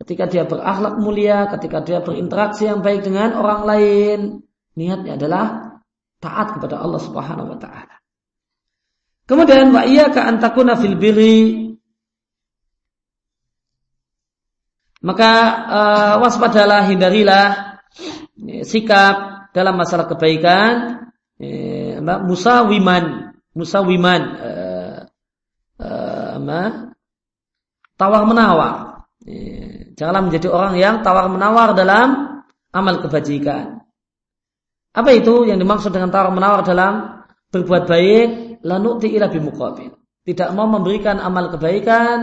ketika dia berakhlak mulia, ketika dia berinteraksi yang baik dengan orang lain, niatnya adalah taat kepada Allah Subhanahu wa taala. Kemudian wa iyyaka an takuna fil birri maka uh, waspadalah hindarilah ya, sikap dalam masalah kebaikan ya, musawiman musawiman uh, uh, tawar menawar. Ya, janganlah menjadi orang yang tawar menawar dalam amal kebajikan. Apa itu yang dimaksud dengan tawar menawar dalam berbuat baik? Lanu'ti ila bimuqabil. Tidak mau memberikan amal kebaikan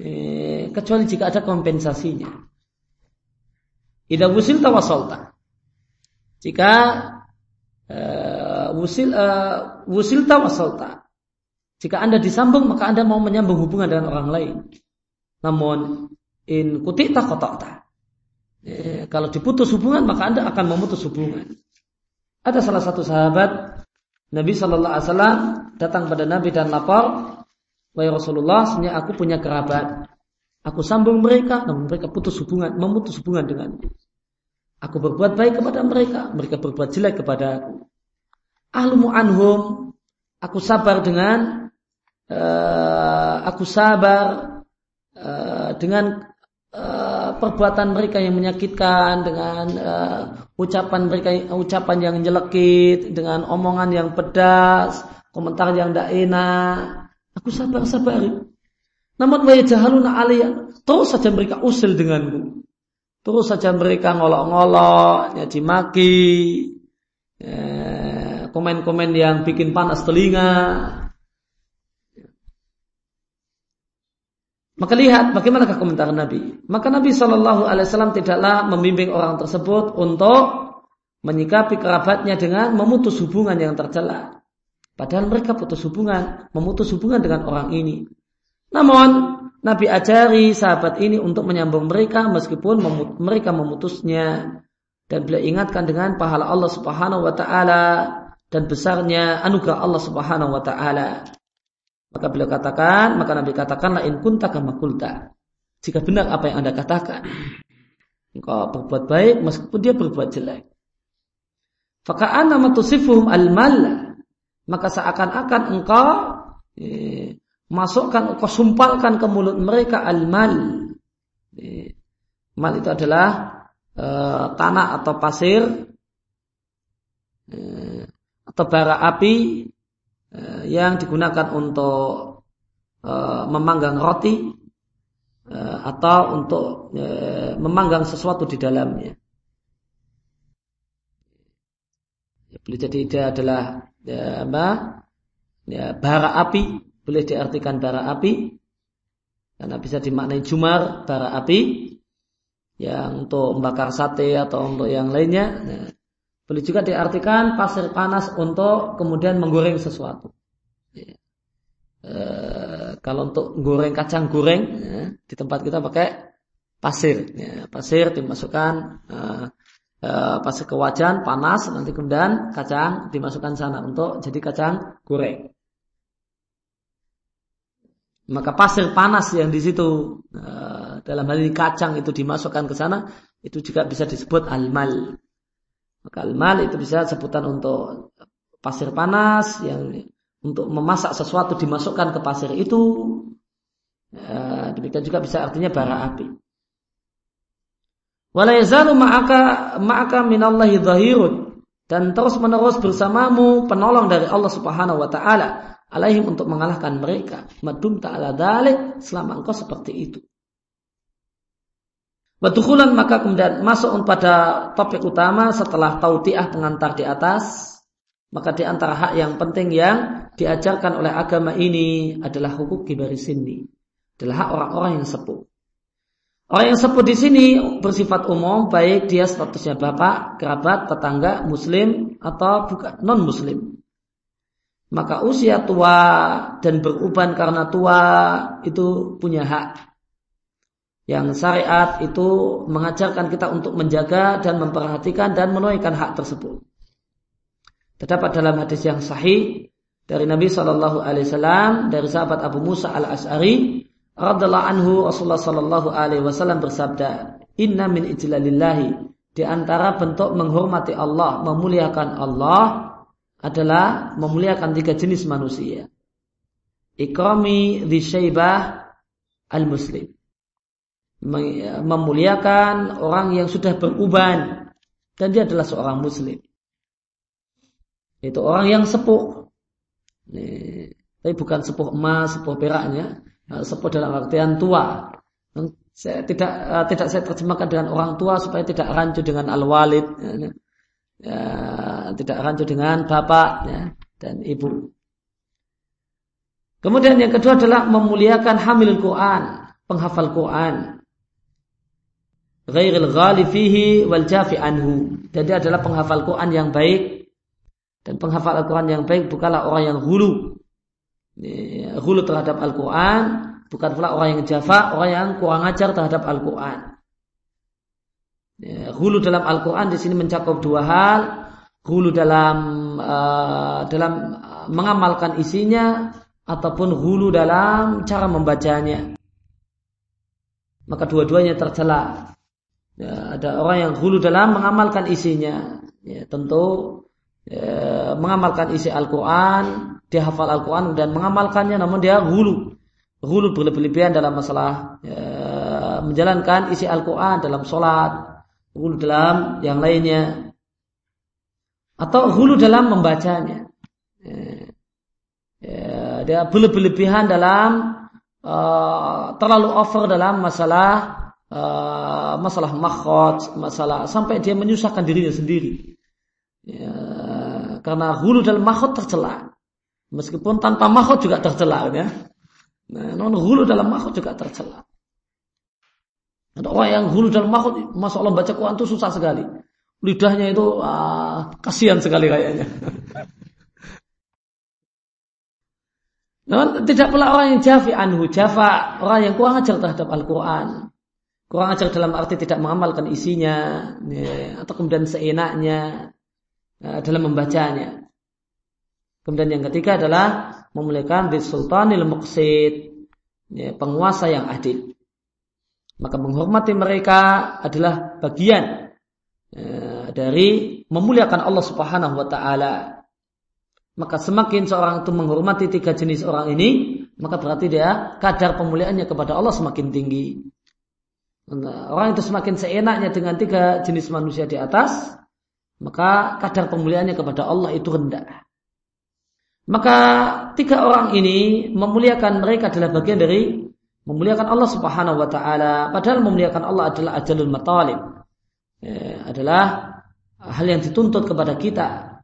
eh, kecuali jika ada kompensasinya. Ida wusil tawasolta. Jika uh, wusil uh, wusil tawasolta. Jika Anda disambung, maka Anda mau menyambung hubungan dengan orang lain. Namun, in kutita kotakta. Eh, kalau diputus hubungan, maka Anda akan memutus hubungan. Ada salah satu sahabat Nabi Shallallahu Alaihi Wasallam datang pada Nabi dan lapor, Wahai Rasulullah, sebenarnya aku punya kerabat. Aku sambung mereka, namun mereka putus hubungan, memutus hubungan denganku. Aku berbuat baik kepada mereka, mereka berbuat jelek kepada aku. Ahlumu anhum, aku sabar dengan uh, aku sabar uh, dengan uh, perbuatan mereka yang menyakitkan, dengan uh, ucapan mereka ucapan yang jelekit, dengan omongan yang pedas, komentar yang tidak enak. Aku sabar-sabar. Namun wa jahaluna aliyah. Terus saja mereka usil denganku. Terus saja mereka ngolok-ngolok, nyaci maki, komen-komen yang bikin panas telinga, Maka lihat bagaimanakah komentar Nabi. Maka Nabi Shallallahu Alaihi Wasallam tidaklah membimbing orang tersebut untuk menyikapi kerabatnya dengan memutus hubungan yang tercela. Padahal mereka putus hubungan, memutus hubungan dengan orang ini. Namun Nabi ajari sahabat ini untuk menyambung mereka meskipun memut mereka memutusnya dan beliau ingatkan dengan pahala Allah Subhanahu wa taala dan besarnya anugerah Allah Subhanahu wa taala. Maka beliau katakan, maka Nabi katakanlah in kunta kama kulta. Jika benar apa yang Anda katakan. Engkau berbuat baik meskipun dia berbuat jelek. Faka'ana matusifuhum al-mal. Maka seakan-akan engkau eh, masukkan, engkau sumpalkan ke mulut mereka al-mal. Eh, mal itu adalah eh, tanah atau pasir eh, atau bara api Eh, yang digunakan untuk eh, memanggang roti eh, atau untuk memanggang sesuatu di dalamnya. Ya, boleh jadi dia adalah ya, apa? Ya, bara api, boleh diartikan bara api karena bisa dimaknai jumar bara api yang untuk membakar sate atau untuk yang lainnya. Nah, boleh juga diartikan pasir panas untuk kemudian menggoreng sesuatu. Ya. E, kalau untuk goreng kacang goreng ya, di tempat kita pakai pasir. Ya, pasir dimasukkan e, e, pasir ke wajan panas nanti kemudian kacang dimasukkan sana untuk jadi kacang goreng. Maka pasir panas yang di situ dalam hal ini kacang itu dimasukkan ke sana itu juga bisa disebut almal. Maka al-mal itu bisa sebutan untuk pasir panas yang untuk memasak sesuatu dimasukkan ke pasir itu. Ya, demikian juga bisa artinya bara api. Wala yazalu ma'aka ma'aka minallahi dhahirun dan terus menerus bersamamu penolong dari Allah Subhanahu wa taala alaihim untuk mengalahkan mereka. Madum ta'ala dalik selama engkau seperti itu. Batukulan maka kemudian masuk pada topik utama setelah tautiah pengantar di atas. Maka di antara hak yang penting yang diajarkan oleh agama ini adalah hukum kibari sini. Adalah hak orang-orang yang sepuh. Orang yang sepuh di sini bersifat umum, baik dia statusnya bapak, kerabat, tetangga, muslim, atau bukan non muslim. Maka usia tua dan beruban karena tua itu punya hak yang syariat itu mengajarkan kita untuk menjaga dan memperhatikan dan menunaikan hak tersebut. Terdapat dalam hadis yang sahih dari Nabi Shallallahu Alaihi Wasallam dari sahabat Abu Musa al Ashari radhiallahu anhu Rasulullah Shallallahu Alaihi Wasallam bersabda Inna min ijlalillahi. Di antara bentuk menghormati Allah memuliakan Allah adalah memuliakan tiga jenis manusia. Ikrami di syaibah al-muslim memuliakan orang yang sudah beruban. Dan dia adalah seorang muslim. Itu orang yang sepuh. Tapi bukan sepuh emas sepuh peraknya. Sepuh dalam artian tua. Saya tidak uh, tidak saya terjemahkan dengan orang tua supaya tidak rancu dengan al-walid ya, ya tidak rancu dengan bapak ya, dan ibu. Kemudian yang kedua adalah memuliakan hamil Quran, penghafal Quran. Ghairil ghali fihi wal jafi anhu. Jadi adalah penghafal Quran yang baik dan penghafal Al-Quran yang baik bukanlah orang yang hulu. Hulu terhadap Al-Quran, bukan pula orang yang jafa, orang yang kurang ajar terhadap Al-Quran. Hulu dalam Al-Quran di sini mencakup dua hal. Hulu dalam uh, dalam mengamalkan isinya ataupun hulu dalam cara membacanya. Maka dua-duanya tercela. Ya, ada orang yang hulu dalam mengamalkan isinya. Ya, tentu ya, mengamalkan isi Al-Quran, dia hafal Al-Quran dan mengamalkannya namun dia hulu. Hulu berlebihan dalam masalah ya, menjalankan isi Al-Quran dalam sholat, hulu dalam yang lainnya. Atau hulu dalam membacanya. Ya, ya, dia berlebihan dalam uh, terlalu over dalam masalah uh, masalah makhot, masalah sampai dia menyusahkan dirinya sendiri. Ya, karena hulu dalam makhot tercela. Meskipun tanpa makhot juga tercela ya. Nah, non hulu dalam makhot juga tercela. Ada orang yang hulu dalam makhot, masya Allah baca Quran itu susah sekali. Lidahnya itu uh, kasihan sekali kayaknya. Namun tidak pula orang yang jafi anhu jafa orang yang kurang ajar terhadap Al-Quran. Kurang ajar dalam arti tidak mengamalkan isinya ya, atau kemudian seenaknya ya, dalam membacanya. Kemudian yang ketiga adalah memuliakan di sultanil muqsid, ya, penguasa yang adil. Maka menghormati mereka adalah bagian dari memuliakan Allah Subhanahu wa taala. Maka semakin seorang itu menghormati tiga jenis orang ini, maka berarti dia kadar pemuliaannya kepada Allah semakin tinggi. Orang itu semakin seenaknya dengan tiga jenis manusia di atas, maka kadar pemuliaannya kepada Allah itu rendah. Maka tiga orang ini memuliakan mereka adalah bagian dari memuliakan Allah Subhanahu wa taala. Padahal memuliakan Allah adalah ajalul matalib. Ya, adalah hal yang dituntut kepada kita.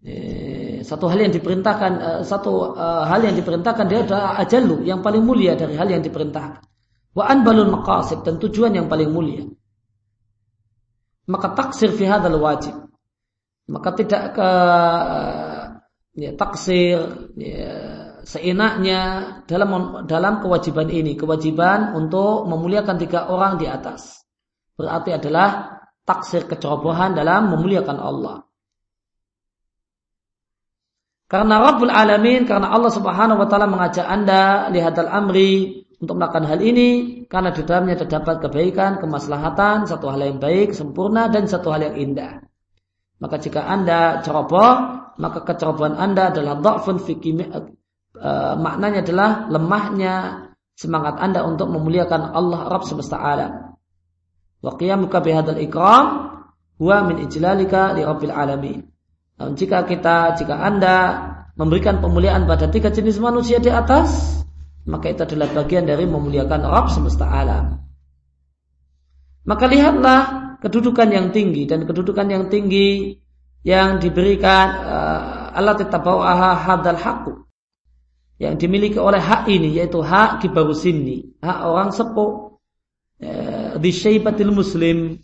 Ya, satu hal yang diperintahkan uh, satu uh, hal yang diperintahkan dia adalah ajalu yang paling mulia dari hal yang diperintahkan. Wa anbalul maqasid dan tujuan yang paling mulia. Maka taksir fi hadzal wajib. Maka tidak ke uh, ya, taksir ya, seenaknya dalam dalam kewajiban ini, kewajiban untuk memuliakan tiga orang di atas. Berarti adalah taksir kecerobohan dalam memuliakan Allah. Karena Rabbul Alamin, karena Allah Subhanahu wa taala mengajak Anda lihat al amri untuk melakukan hal ini karena di dalamnya terdapat kebaikan, kemaslahatan, satu hal yang baik, sempurna dan satu hal yang indah. Maka jika Anda ceroboh, maka kecerobohan Anda adalah dha'fun fi uh, maknanya adalah lemahnya semangat Anda untuk memuliakan Allah Rabb semesta alam. Wa qiyamuka bihadzal ikram huwa min ijlalika li rabbil alamin. Jika kita, jika Anda memberikan pemuliaan pada tiga jenis manusia di atas, maka itu adalah bagian dari memuliakan Rabb semesta alam. Maka lihatlah kedudukan yang tinggi dan kedudukan yang tinggi yang diberikan uh, Allah aha hadal haku yang dimiliki oleh hak ini yaitu hak kibaru sini hak orang sepuh uh, di syaibatil muslim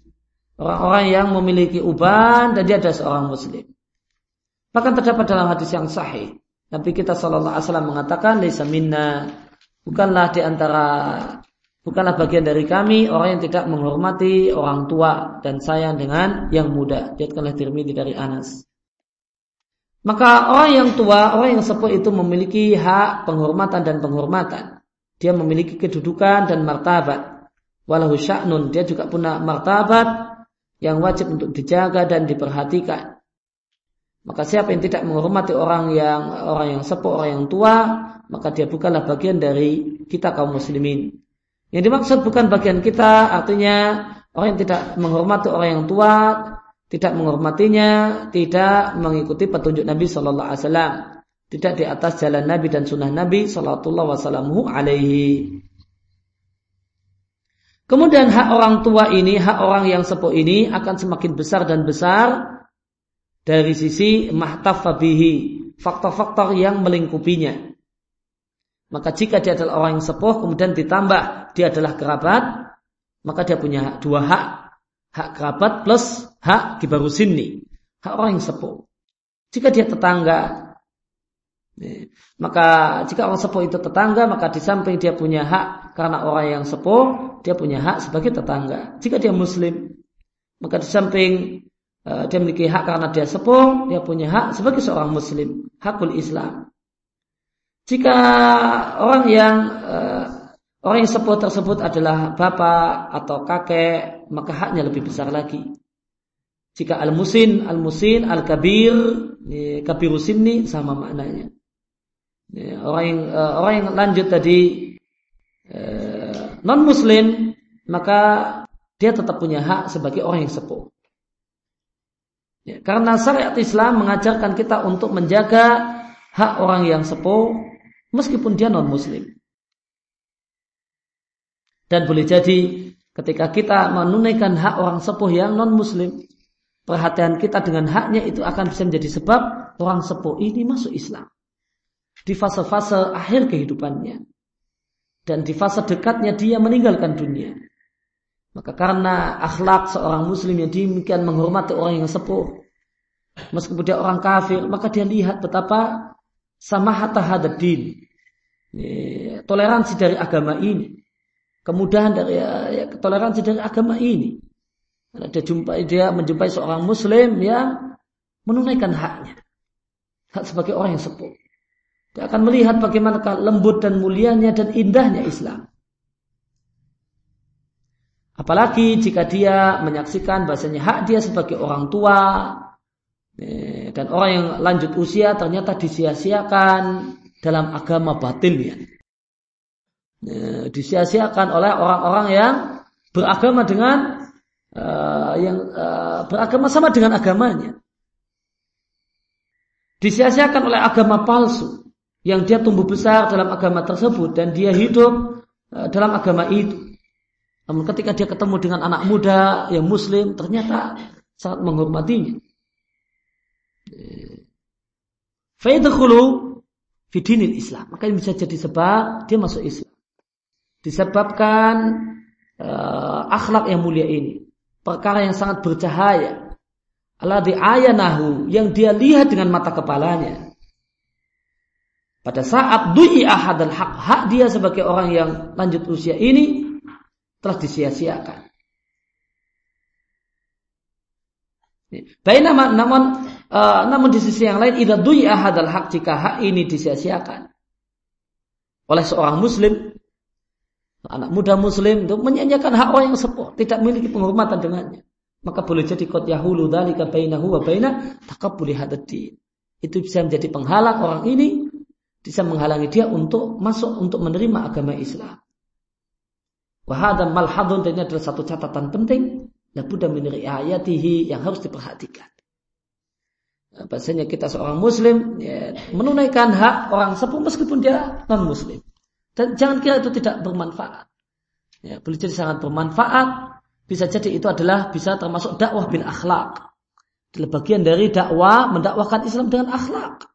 orang-orang yang memiliki uban dan dia adalah seorang muslim Bahkan terdapat dalam hadis yang sahih. Nabi kita Shallallahu Alaihi Wasallam mengatakan, "Laisa minna, bukanlah di antara, bukanlah bagian dari kami orang yang tidak menghormati orang tua dan sayang dengan yang muda." Diatkanlah Tirmidzi dari Anas. Maka orang yang tua, orang yang sepuh itu memiliki hak penghormatan dan penghormatan. Dia memiliki kedudukan dan martabat. Walahu sya'nun, dia juga punya martabat yang wajib untuk dijaga dan diperhatikan. Maka siapa yang tidak menghormati orang yang orang yang sepuh, orang yang tua, maka dia bukanlah bagian dari kita kaum muslimin. Yang dimaksud bukan bagian kita, artinya orang yang tidak menghormati orang yang tua, tidak menghormatinya, tidak mengikuti petunjuk Nabi Shallallahu Alaihi Wasallam, tidak di atas jalan Nabi dan sunnah Nabi Shallallahu Alaihi Kemudian hak orang tua ini, hak orang yang sepuh ini akan semakin besar dan besar dari sisi mahtafabihi, faktor-faktor yang melingkupinya. Maka jika dia adalah orang yang sepuh, kemudian ditambah dia adalah kerabat, maka dia punya dua hak, hak kerabat plus hak kibaru sinni, hak orang yang sepuh. Jika dia tetangga, ya, maka jika orang sepuh itu tetangga, maka di samping dia punya hak karena orang yang sepuh, dia punya hak sebagai tetangga. Jika dia muslim, maka di samping uh, dia memiliki hak karena dia sepuh, dia punya hak sebagai seorang muslim, hakul Islam. Jika orang yang uh, orang yang sepuh tersebut adalah bapak atau kakek, maka haknya lebih besar lagi. Jika al-musin, al-musin, al-kabir, kabiru sinni sama maknanya. Orang yang uh, orang yang lanjut tadi non muslim maka dia tetap punya hak sebagai orang yang sepuh. Ya, karena syariat Islam mengajarkan kita untuk menjaga hak orang yang sepuh meskipun dia non muslim. Dan boleh jadi ketika kita menunaikan hak orang sepuh yang non muslim, perhatian kita dengan haknya itu akan bisa menjadi sebab orang sepuh ini masuk Islam. Di fase-fase akhir kehidupannya. Dan di fase dekatnya dia meninggalkan dunia. Maka karena akhlak seorang muslim yang demikian menghormati orang yang sepuh. Meskipun dia orang kafir, maka dia lihat betapa sama hatta hadadin. Toleransi dari agama ini. Kemudahan dari ya, toleransi dari agama ini. Dia jumpai dia menjumpai seorang muslim yang menunaikan haknya. Hak sebagai orang yang sepuh. Dia akan melihat bagaimana lembut dan mulianya dan indahnya Islam. Apalagi jika dia menyaksikan bahasanya hak dia sebagai orang tua eh, dan orang yang lanjut usia ternyata disia-siakan dalam agama batil ya. Disia-siakan oleh orang-orang yang beragama dengan uh, yang beragama sama dengan agamanya. Disia-siakan oleh agama palsu yang dia tumbuh besar dalam agama tersebut dan dia hidup dalam agama itu. Namun ketika dia ketemu dengan anak muda yang muslim ternyata sangat menghormatinya. Faidkhulu fidinil Islam. Maka ini bisa jadi sebab dia masuk Islam. Disebabkan uh, akhlak yang mulia ini perkara yang sangat bercahaya. Alladhi ayanahu yang dia lihat dengan mata kepalanya. Pada saat du'i ahad hak, hak dia sebagai orang yang lanjut usia ini telah disia-siakan. Baik namun namun uh, namun di sisi yang lain idza du'i ahadal hak jika hak ini disia-siakan oleh seorang muslim anak muda muslim untuk menyanyikan hak orang yang sepuh, tidak memiliki penghormatan dengannya. Maka boleh jadi kot yahulu dalika bainahu wa baina taqabbuli hadaddin. Itu bisa menjadi penghalang orang ini bisa menghalangi dia untuk masuk untuk menerima agama Islam. Wahada malhadun dan ini adalah satu catatan penting. Labuda minri ayatihi yang harus diperhatikan. Bahasanya kita seorang muslim ya, menunaikan hak orang sepuh meskipun dia non muslim. Dan jangan kira itu tidak bermanfaat. Ya, boleh jadi sangat bermanfaat. Bisa jadi itu adalah bisa termasuk dakwah bin akhlak. Adalah bagian dari dakwah mendakwahkan Islam dengan akhlak.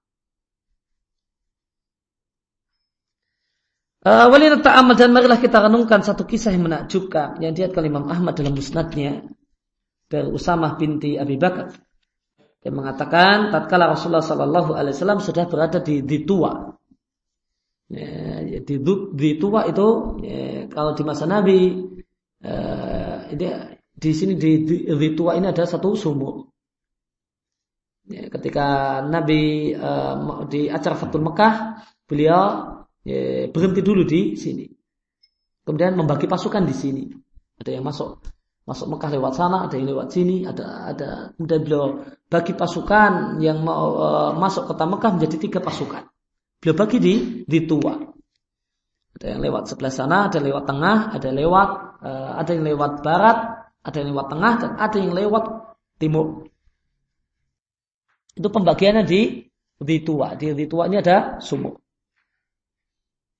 Walina ta'amal dan marilah kita renungkan satu kisah yang menakjubkan yang diatkan Imam Ahmad dalam musnadnya dari Usamah binti Abi Bakar yang mengatakan tatkala Rasulullah Wasallam sudah berada di, di tua Ya, ya, di, di tua itu ya, kalau di masa Nabi uh, ini, di sini di, di, di tua ini ada satu sumur. Ya, ketika Nabi uh, di acara Fatul Mekah, beliau ya, berhenti dulu di sini. Kemudian membagi pasukan di sini. Ada yang masuk masuk Mekah lewat sana, ada yang lewat sini, ada ada kemudian beliau bagi pasukan yang mau uh, masuk kota Mekah menjadi tiga pasukan. Beliau bagi di di tua. Ada yang lewat sebelah sana, ada lewat tengah, ada lewat uh, ada yang lewat barat, ada yang lewat tengah dan ada yang lewat timur. Itu pembagiannya di di tua. Di di tua ini ada sumur.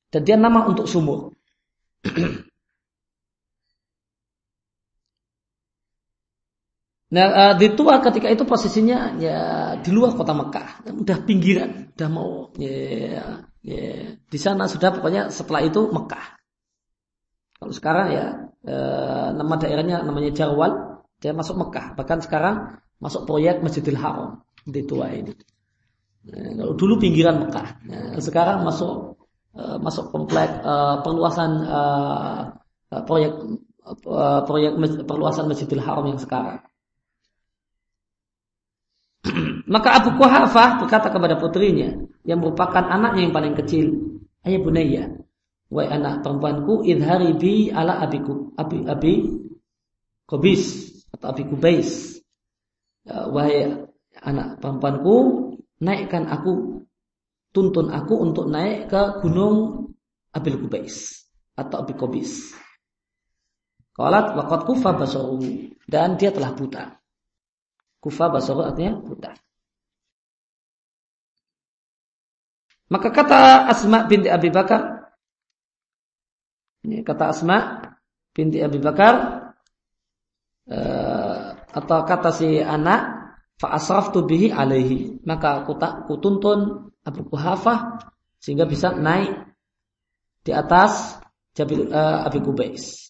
Dan dia nama untuk sumur. Nah, uh, di tua ketika itu posisinya ya di luar kota Mekah, udah pinggiran, udah mau ya, ya di sana sudah pokoknya setelah itu Mekah. Kalau sekarang ya uh, nama daerahnya namanya Jarwal, dia masuk Mekah. Bahkan sekarang masuk proyek Masjidil Haram di tua ini. Nah, kalau dulu pinggiran Mekah, nah, sekarang masuk masuk komplek uh, perluasan uh, proyek proyek perluasan Masjidil Haram yang sekarang. Maka Abu Kuhafah berkata kepada putrinya yang merupakan anaknya yang paling kecil, "Ayah bunayya, wahai anak perempuanku, idhari bi ala abiku, abi abi Kubis atau abi Kubais. Wahai anak perempuanku, naikkan aku, tuntun aku untuk naik ke gunung Abil Kubais atau Abil Kubis. Qalat waqad kufa basaru dan dia telah buta. Kufa basaru artinya buta. Maka kata Asma binti Abi Bakar ini kata Asma binti Abi Bakar uh, atau kata si anak Fa'asraftu bihi alaihi. Maka aku tak kutuntun Abu Kuhafah sehingga bisa naik di atas Jabil uh, Abi Kubais.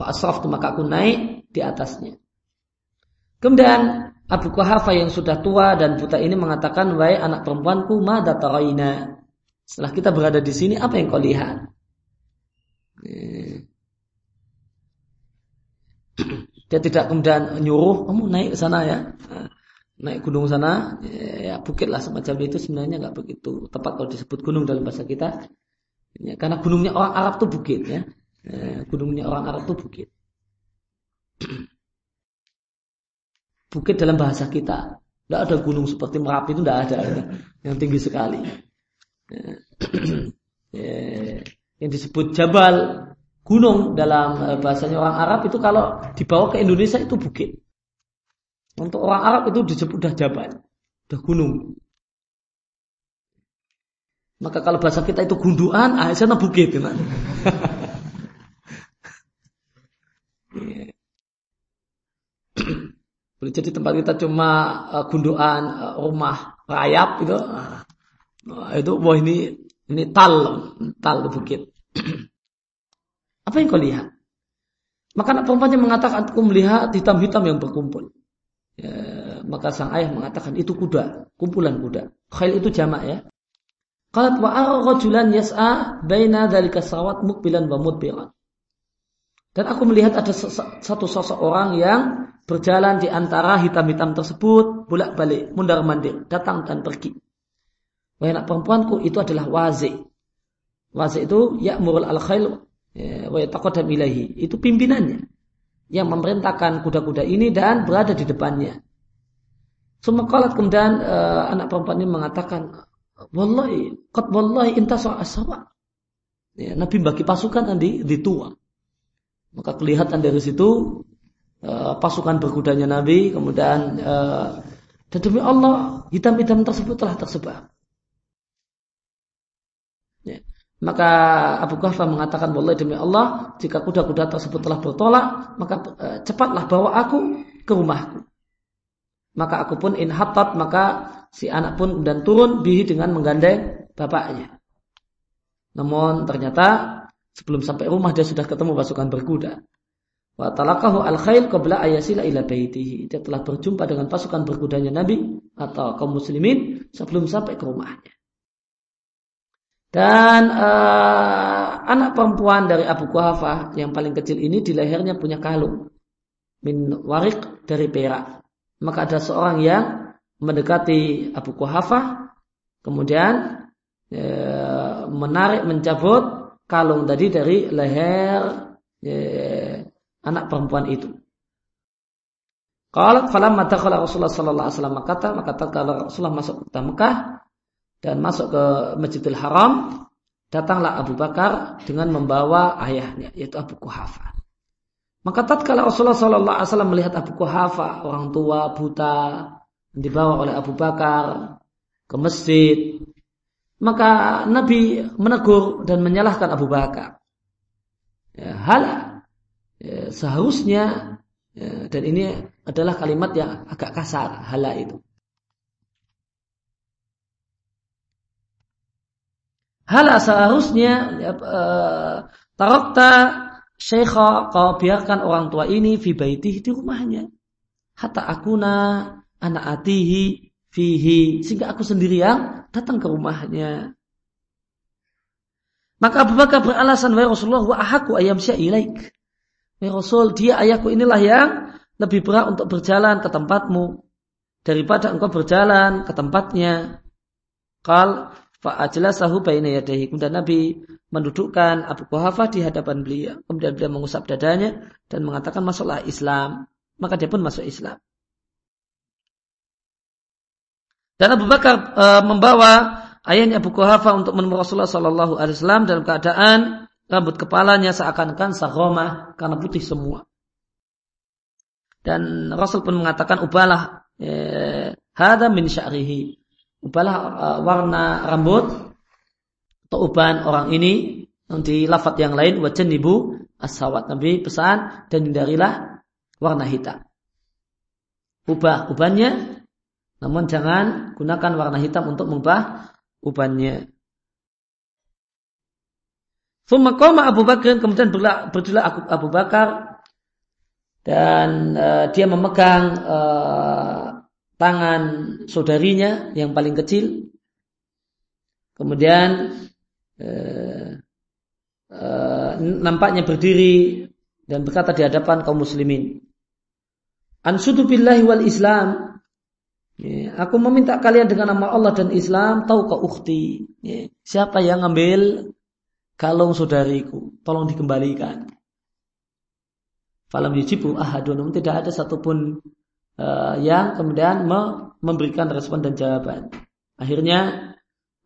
Fa'asraftu maka aku naik di atasnya. Kemudian Abu Kuhafah yang sudah tua dan buta ini mengatakan, "Wahai anak perempuanku, mada taraina?" Setelah kita berada di sini, apa yang kau lihat? Dia tidak kemudian nyuruh kamu naik ke sana ya. Naik gunung sana, ya bukit lah semacam itu sebenarnya nggak begitu tepat kalau disebut gunung dalam bahasa kita. Ya, karena gunungnya orang Arab tuh bukit ya. ya gunungnya orang Arab tuh bukit. Bukit dalam bahasa kita. Tidak ada gunung seperti Merapi itu tidak ada. Ya. Yang tinggi sekali. Ya. Yang disebut Jabal gunung dalam eh, bahasanya orang Arab itu kalau dibawa ke Indonesia itu bukit. Untuk orang Arab itu disebut dah jabal, dah gunung. Maka kalau bahasa kita itu gunduan, ah sana bukit. Nah. Boleh jadi tempat kita cuma uh, gunduan uh, rumah rayap itu, uh, itu wah ini ini tal tal bukit. Apa yang kau lihat? Maka anak perempuannya mengatakan, aku melihat hitam-hitam yang berkumpul. Ya, maka sang ayah mengatakan, itu kuda, kumpulan kuda. Khail itu jamak ya. Qalat wa rajulan yas'a baina dzalika sawat mukbilan wa mudbiran. Dan aku melihat ada satu sosok orang yang berjalan di antara hitam-hitam tersebut, bolak-balik, mundar-mandir, datang dan pergi. Wahai anak perempuanku, itu adalah wazi. Wazi itu ya'murul al-khail Ya, wa yataqaddam ilahi. Itu pimpinannya yang memerintahkan kuda-kuda ini dan berada di depannya. Semakalat kemudian uh, anak perempuan ini mengatakan, Wallahi, qad wallahi intasar asawa. Ya, Nabi bagi pasukan di tua. Maka kelihatan dari situ uh, pasukan berkudanya Nabi, kemudian uh, dan demi Allah hitam-hitam tersebut telah tersebar. Ya. Maka Abu Kahfa mengatakan boleh demi Allah jika kuda-kuda tersebut telah bertolak maka e, cepatlah bawa aku ke rumahku. Maka aku pun inhatat maka si anak pun dan turun bihi dengan menggandeng bapaknya. Namun ternyata sebelum sampai rumah dia sudah ketemu pasukan berkuda. Wa talakahu al khail qabla ayasila ila baitihi. Dia telah berjumpa dengan pasukan berkudanya Nabi atau kaum muslimin sebelum sampai ke rumahnya. Dan uh, anak perempuan dari Abu Kuhafah yang paling kecil ini di lehernya punya kalung. min warik dari perak. Maka ada seorang yang mendekati Abu Kuhafa, kemudian e, menarik mencabut kalung tadi dari leher e, anak perempuan itu. Kalau falam madakhala Rasulullah sallallahu alaihi wasallam kata maka tatkala Rasulullah masuk ke Mekah dan masuk ke Masjidil Haram, datanglah Abu Bakar dengan membawa ayahnya yaitu Abu Kuhafa. Maka tatkala Rasulullah sallallahu alaihi wasallam melihat Abu Kuhafa, orang tua buta dibawa oleh Abu Bakar ke masjid, maka Nabi menegur dan menyalahkan Abu Bakar. Ya, hal ya, seharusnya ya, dan ini adalah kalimat yang agak kasar hala itu. Hala seharusnya ya, uh, tarokta syekha kau biarkan orang tua ini fi baitihi di rumahnya. Hatta akuna anak atihi fihi sehingga aku sendiri yang datang ke rumahnya. Maka Abu Bakar beralasan, Wahai Rasulullah, wa ahaku ayam ilaik. Wahai Rasul, dia ayahku inilah yang lebih berat untuk berjalan ke tempatmu daripada engkau berjalan ke tempatnya. Kal fa'ajlasahu baina yadayhi. Kemudian Nabi mendudukkan Abu Quhafa di hadapan beliau. Kemudian beliau mengusap dadanya dan mengatakan masuklah Islam. Maka dia pun masuk Islam. Dan Abu Bakar e, membawa ayahnya Abu Quhafa untuk menemui Rasulullah Sallallahu Alaihi Wasallam dalam keadaan rambut kepalanya seakan-akan saroma karena putih semua. Dan Rasul pun mengatakan ubalah eh, hada min sya'rihi. Ubalah uh, warna rambut atau uban orang ini di lafat yang lain wajan ibu asawat Nabi pesan dan hindarilah warna hitam. Ubah ubannya namun jangan gunakan warna hitam untuk mengubah ubannya. Thumma Abu Bakar kemudian berdiri Abu Bakar dan uh, dia memegang uh, tangan saudarinya yang paling kecil. Kemudian uh, uh, nampaknya berdiri dan berkata di hadapan kaum muslimin. Ansudu billahi wal Islam Ya, aku meminta kalian dengan nama Allah dan Islam tahu ke ukti. Ya, siapa yang ngambil kalung saudariku? Tolong dikembalikan. Falam yujibu ahadun. Tidak ada satupun uh, yang kemudian me memberikan respon dan jawaban. Akhirnya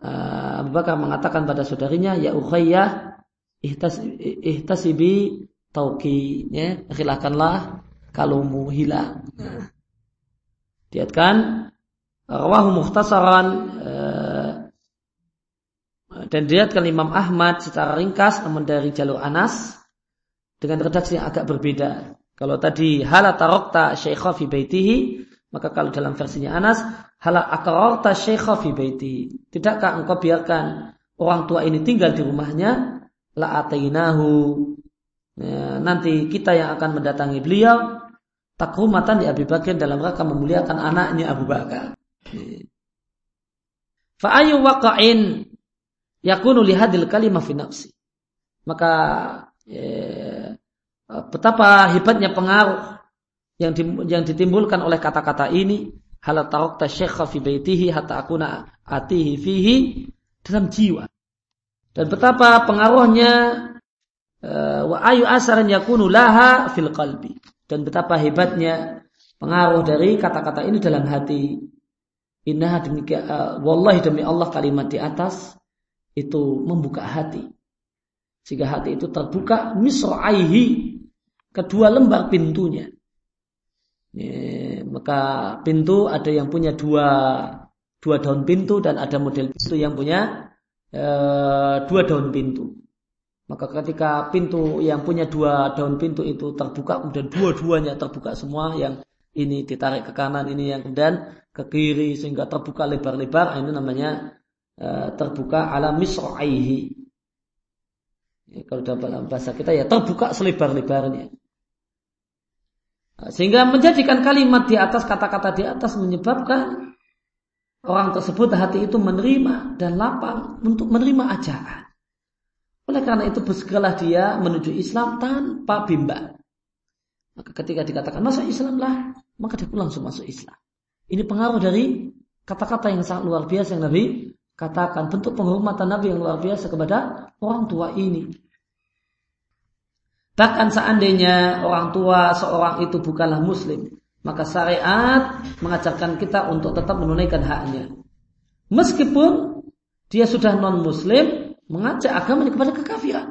uh, Abu Bakar mengatakan pada saudarinya, Ya ukhayyah ihtas, ihtasibi tauki. Ya, khilakanlah kalungmu hilang. Nah. Diatkan rawahu muhtasaran eh, dan dilihatkan Imam Ahmad secara ringkas namun dari jalur Anas dengan redaksi yang agak berbeda. Kalau tadi hala tarokta syekha fi baitihi, maka kalau dalam versinya Anas hala akarorta syekha fi baitihi. Tidakkah engkau biarkan orang tua ini tinggal di rumahnya? La atainahu. Ya, nanti kita yang akan mendatangi beliau takrumatan di Abu Bakar dalam rangka memuliakan anaknya Abu Bakar. Fa'ayu waqa'in yakunu lihadil kalimah fi nafsi. Maka ya, betapa hebatnya pengaruh yang di, yang ditimbulkan oleh kata-kata ini halat tarakta syekha fi baitihi hatta akuna atihi fihi dalam jiwa. Dan betapa pengaruhnya uh, wa ayu asaran yakunu laha fil qalbi dan betapa hebatnya pengaruh dari kata-kata ini dalam hati. Inna demikian, uh, wallahi demi Allah kalimat di atas itu membuka hati. Sehingga hati itu terbuka misra'aihi kedua lembar pintunya. Ya, maka pintu ada yang punya dua dua daun pintu dan ada model pintu yang punya uh, dua daun pintu. Maka ketika pintu yang punya dua daun pintu itu terbuka, kemudian dua-duanya terbuka semua, yang ini ditarik ke kanan, ini yang kemudian ke kiri sehingga terbuka lebar-lebar, itu namanya uh, terbuka ala misra'aihi. Ya, kalau dalam bahasa kita ya terbuka selebar-lebarnya. Sehingga menjadikan kalimat di atas kata-kata di atas menyebabkan orang tersebut hati itu menerima dan lapang untuk menerima ajaran. Oleh karena itu bersegeralah dia menuju Islam tanpa bimbang. Maka ketika dikatakan masuk Islam lah, maka dia pun langsung masuk Islam. Ini pengaruh dari kata-kata yang sangat luar biasa yang Nabi katakan. Bentuk penghormatan Nabi yang luar biasa kepada orang tua ini. Bahkan seandainya orang tua seorang itu bukanlah muslim, maka syariat mengajarkan kita untuk tetap menunaikan haknya. Meskipun dia sudah non muslim, mengajak agamanya kepada kekafiran.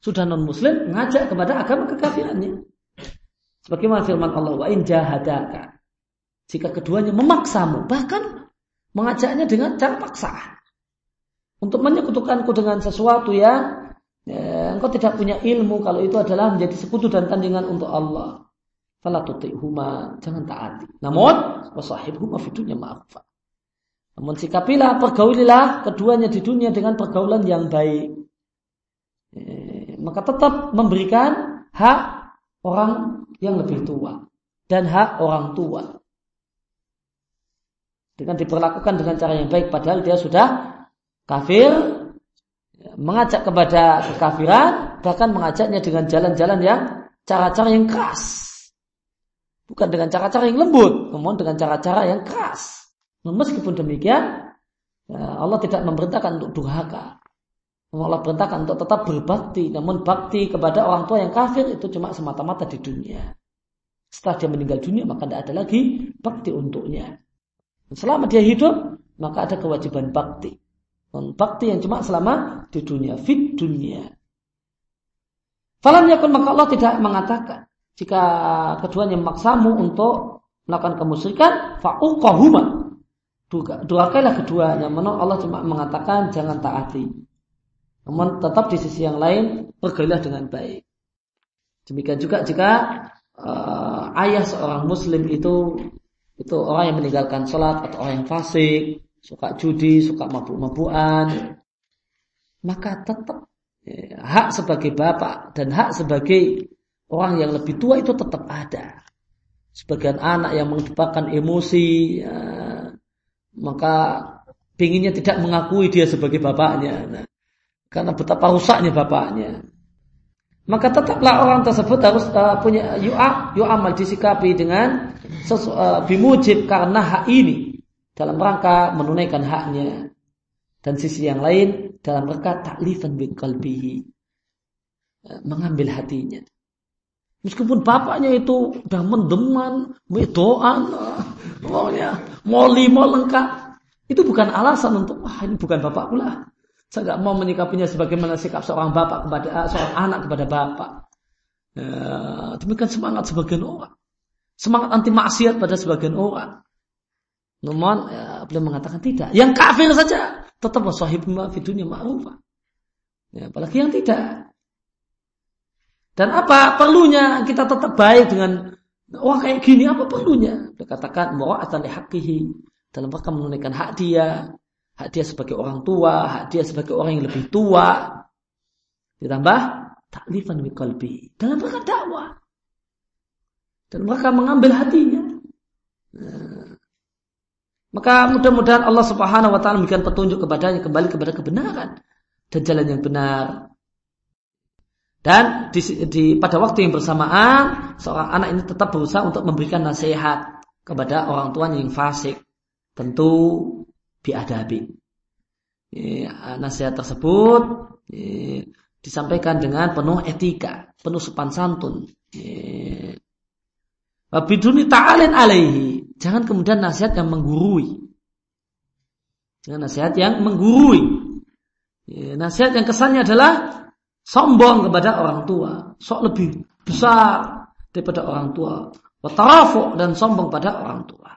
Sudah non muslim, mengajak kepada agama kekafirannya. Sebagaimana firman Allah, wa in jahadaka. Jika keduanya memaksamu, bahkan mengajaknya dengan cara paksa. Untuk menyekutukanku dengan sesuatu yang ya, engkau tidak punya ilmu kalau itu adalah menjadi sekutu dan tandingan untuk Allah. Fala huma, jangan taati. Namun, wasahibhuma fi dunya. Namun sikapilah, pergaulilah keduanya di dunia dengan pergaulan yang baik. Eh, maka tetap memberikan hak orang yang lebih tua dan hak orang tua. Dengan diperlakukan dengan cara yang baik padahal dia sudah kafir, mengajak kepada kekafiran, bahkan mengajaknya dengan jalan-jalan yang cara-cara yang keras. Bukan dengan cara-cara yang lembut, namun dengan cara-cara yang keras. Meskipun demikian, ya, Allah tidak memerintahkan untuk durhaka. Allah perintahkan untuk tetap berbakti. Namun bakti kepada orang tua yang kafir itu cuma semata-mata di dunia. Setelah dia meninggal dunia maka tidak ada lagi bakti untuknya. Selama dia hidup maka ada kewajiban bakti. Bakti yang cuma selama di dunia, fit dunia. Falan yakun maka Allah tidak mengatakan jika keduanya memaksamu untuk melakukan kemusyrikan, fa'uqahuma. Durakailah keduanya. Menurut Allah cuma mengatakan jangan taati. Namun tetap di sisi yang lain pergaulilah dengan baik. Demikian juga jika uh, ayah seorang muslim itu itu orang yang meninggalkan sholat atau orang yang fasik, suka judi, suka mabuk-mabukan, maka tetap ya, hak sebagai bapak dan hak sebagai orang yang lebih tua itu tetap ada. Sebagian anak yang mengedepankan emosi, ya, maka pinginnya tidak mengakui dia sebagai bapaknya. Nah, karena betapa rusaknya bapaknya. Maka tetaplah orang tersebut harus uh, punya yu'a, yu'amal disikapi dengan sesu, uh, bimujib karena hak ini dalam rangka menunaikan haknya. Dan sisi yang lain dalam rangka taklifan bin kalbihi. Uh, mengambil hatinya. Meskipun bapaknya itu udah mendeman, wedoan, pokoknya moli mau lengkap. Itu bukan alasan untuk, wah ini bukan bapak pula. Saya nggak mau menyikapinya sebagaimana sikap seorang bapak kepada uh, seorang anak kepada bapak. Demikian semangat sebagian orang. Semangat anti maksiat pada sebagian orang. Namun ya, beliau mengatakan tidak. Yang kafir saja tetap wasahib fi dunia ma'rufah. Ya, apalagi yang tidak. Dan apa perlunya kita tetap baik dengan wah kayak gini apa perlunya? Dia katakan mura'atan hakihi dalam rangka menunaikan hak dia, hak dia sebagai orang tua, hak dia sebagai orang yang lebih tua. Ditambah taklifan bi qalbi dalam rangka dakwah. Dan mereka mengambil hatinya. Nah, maka mudah-mudahan Allah Subhanahu wa taala memberikan petunjuk kepadanya kembali kepada kebenaran dan jalan yang benar. Dan di, di, pada waktu yang bersamaan, seorang anak ini tetap berusaha untuk memberikan nasihat kepada orang tuanya yang fasik. Tentu biadabi. Ya, nasihat tersebut ya, disampaikan dengan penuh etika, penuh sopan santun. Ya. Biduni ta'alin alaihi. Jangan kemudian nasihat yang menggurui. Jangan nasihat yang menggurui. Ya, nasihat yang kesannya adalah sombong kepada orang tua, sok lebih besar daripada orang tua, watarafu dan sombong pada orang tua.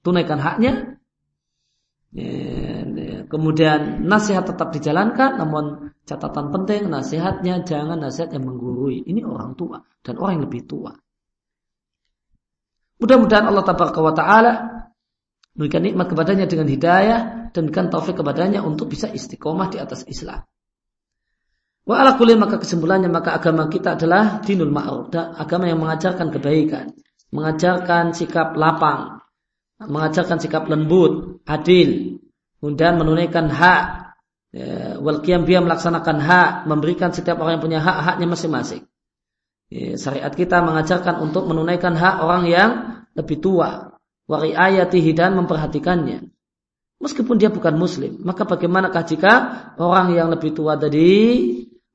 Tunaikan haknya, kemudian nasihat tetap dijalankan, namun catatan penting nasihatnya jangan nasihat yang menggurui. Ini orang tua dan orang yang lebih tua. Mudah-mudahan Allah Taala Berikan nikmat kepadanya dengan hidayah dan berikan taufik kepadanya untuk bisa istiqomah di atas Islam. Wa ala kulli maka kesimpulannya maka agama kita adalah dinul ma'ruf, agama yang mengajarkan kebaikan, mengajarkan sikap lapang, mengajarkan sikap lembut, adil, kemudian menunaikan hak, ya, wal qiyam melaksanakan hak, memberikan setiap orang yang punya hak haknya masing-masing. Ya, syariat kita mengajarkan untuk menunaikan hak orang yang lebih tua, wari ayatihi dan memperhatikannya. Meskipun dia bukan muslim, maka bagaimanakah jika orang yang lebih tua tadi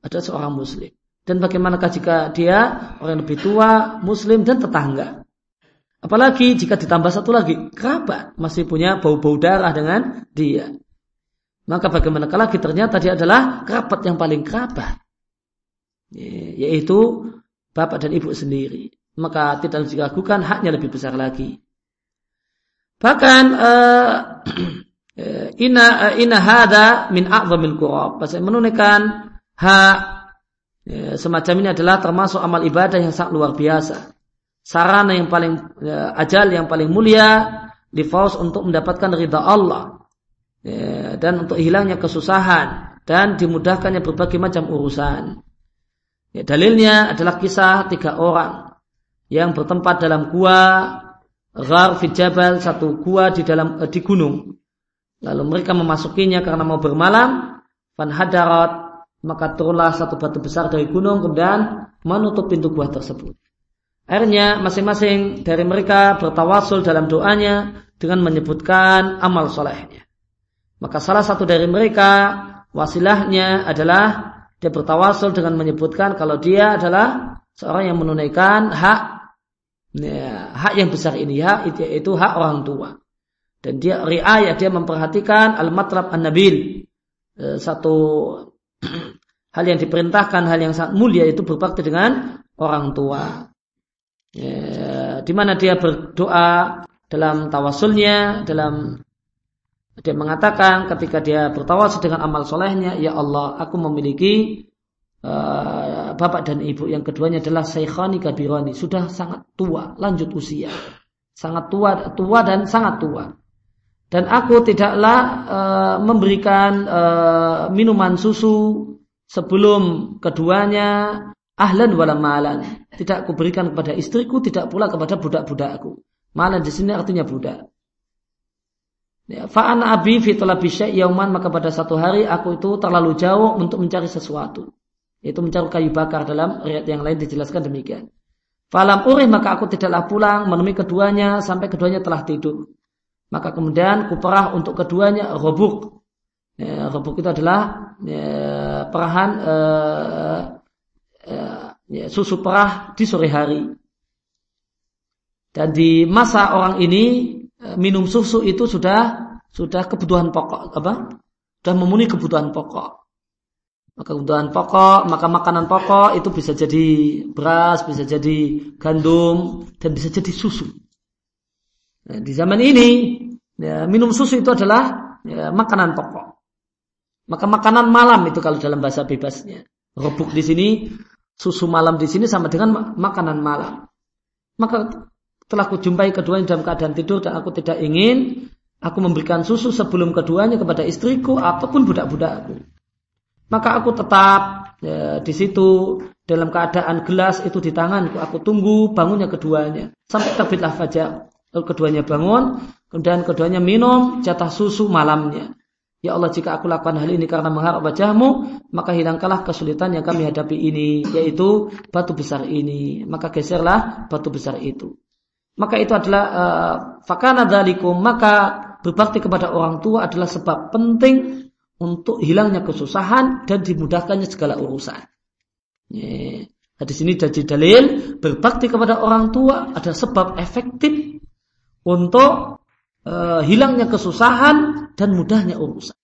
adalah seorang muslim? Dan bagaimanakah jika dia orang yang lebih tua, muslim dan tetangga? Apalagi jika ditambah satu lagi, kerabat masih punya bau-bau darah dengan dia. Maka bagaimanakah lagi ternyata dia adalah kerabat yang paling kerabat. Yaitu bapak dan ibu sendiri. Maka tidak harus diragukan haknya lebih besar lagi. Bahkan uh, ina uh, ina hada min a'zamil qurab. Bahasa menunaikan hak ya, semacam ini adalah termasuk amal ibadah yang sangat luar biasa. Sarana yang paling ajal yang paling mulia difaus untuk mendapatkan ridha Allah ya, dan untuk hilangnya kesusahan dan dimudahkannya berbagai macam urusan. Ya, dalilnya adalah kisah tiga orang yang bertempat dalam gua Ghar satu gua di dalam eh, di gunung. Lalu mereka memasukinya karena mau bermalam. Van hadarat maka turunlah satu batu besar dari gunung kemudian menutup pintu gua tersebut. Akhirnya masing-masing dari mereka bertawasul dalam doanya dengan menyebutkan amal solehnya. Maka salah satu dari mereka wasilahnya adalah dia bertawasul dengan menyebutkan kalau dia adalah seorang yang menunaikan hak ya, hak yang besar ini hak itu, itu hak orang tua. Dan dia riayah dia memperhatikan al-matrab an-nabil e, satu hal yang diperintahkan hal yang sangat mulia itu berbakti dengan orang tua. Ya, di mana dia berdoa dalam tawasulnya, dalam dia mengatakan ketika dia bertawasul dengan amal solehnya, Ya Allah, aku memiliki uh, bapak dan ibu. Yang keduanya adalah Syekhani Kabirani. Sudah sangat tua, lanjut usia. Sangat tua, tua dan sangat tua. Dan aku tidaklah uh, memberikan uh, minuman susu sebelum keduanya ahlan wala malan. Tidak aku berikan kepada istriku, tidak pula kepada budak-budakku. Malan di sini artinya budak. Ya, Fa'an abi fi talabi yauman maka pada satu hari aku itu terlalu jauh untuk mencari sesuatu. Itu mencari kayu bakar dalam riwayat yang lain dijelaskan demikian. Falam urih maka aku tidaklah pulang menemui keduanya sampai keduanya telah tidur. Maka kemudian kuperah untuk keduanya robuk. Ya, robuk itu adalah ya, perahan uh, uh, ya, susu perah di sore hari. Dan di masa orang ini Eh, minum susu itu sudah sudah kebutuhan pokok apa? Sudah memenuhi kebutuhan pokok. Maka kebutuhan pokok, maka makanan pokok itu bisa jadi beras, bisa jadi gandum, dan bisa jadi susu. Nah, di zaman ini ya, minum susu itu adalah ya, makanan pokok. Maka makanan malam itu kalau dalam bahasa bebasnya. Rebuk di sini, susu malam di sini sama dengan makanan malam. Maka telah kujumpai keduanya dalam keadaan tidur dan aku tidak ingin aku memberikan susu sebelum keduanya kepada istriku ataupun budak-budakku. Maka aku tetap ya, di situ dalam keadaan gelas itu di tanganku. Aku tunggu bangunnya keduanya sampai terbitlah fajar. Lalu keduanya bangun, kemudian keduanya minum jatah susu malamnya. Ya Allah jika aku lakukan hal ini karena mengharap wajahmu Maka hilangkanlah kesulitan yang kami hadapi ini Yaitu batu besar ini Maka geserlah batu besar itu maka itu adalah uh, fakana maka berbakti kepada orang tua adalah sebab penting untuk hilangnya kesusahan dan dimudahkannya segala urusan. Yeah. Di sini jadi dalil berbakti kepada orang tua ada sebab efektif untuk uh, hilangnya kesusahan dan mudahnya urusan.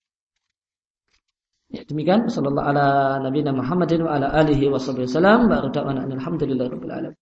Ya, demikian sallallahu ala nabiyina Muhammadin wa ala alihi wasallam wa alhamdulillahirabbil alamin.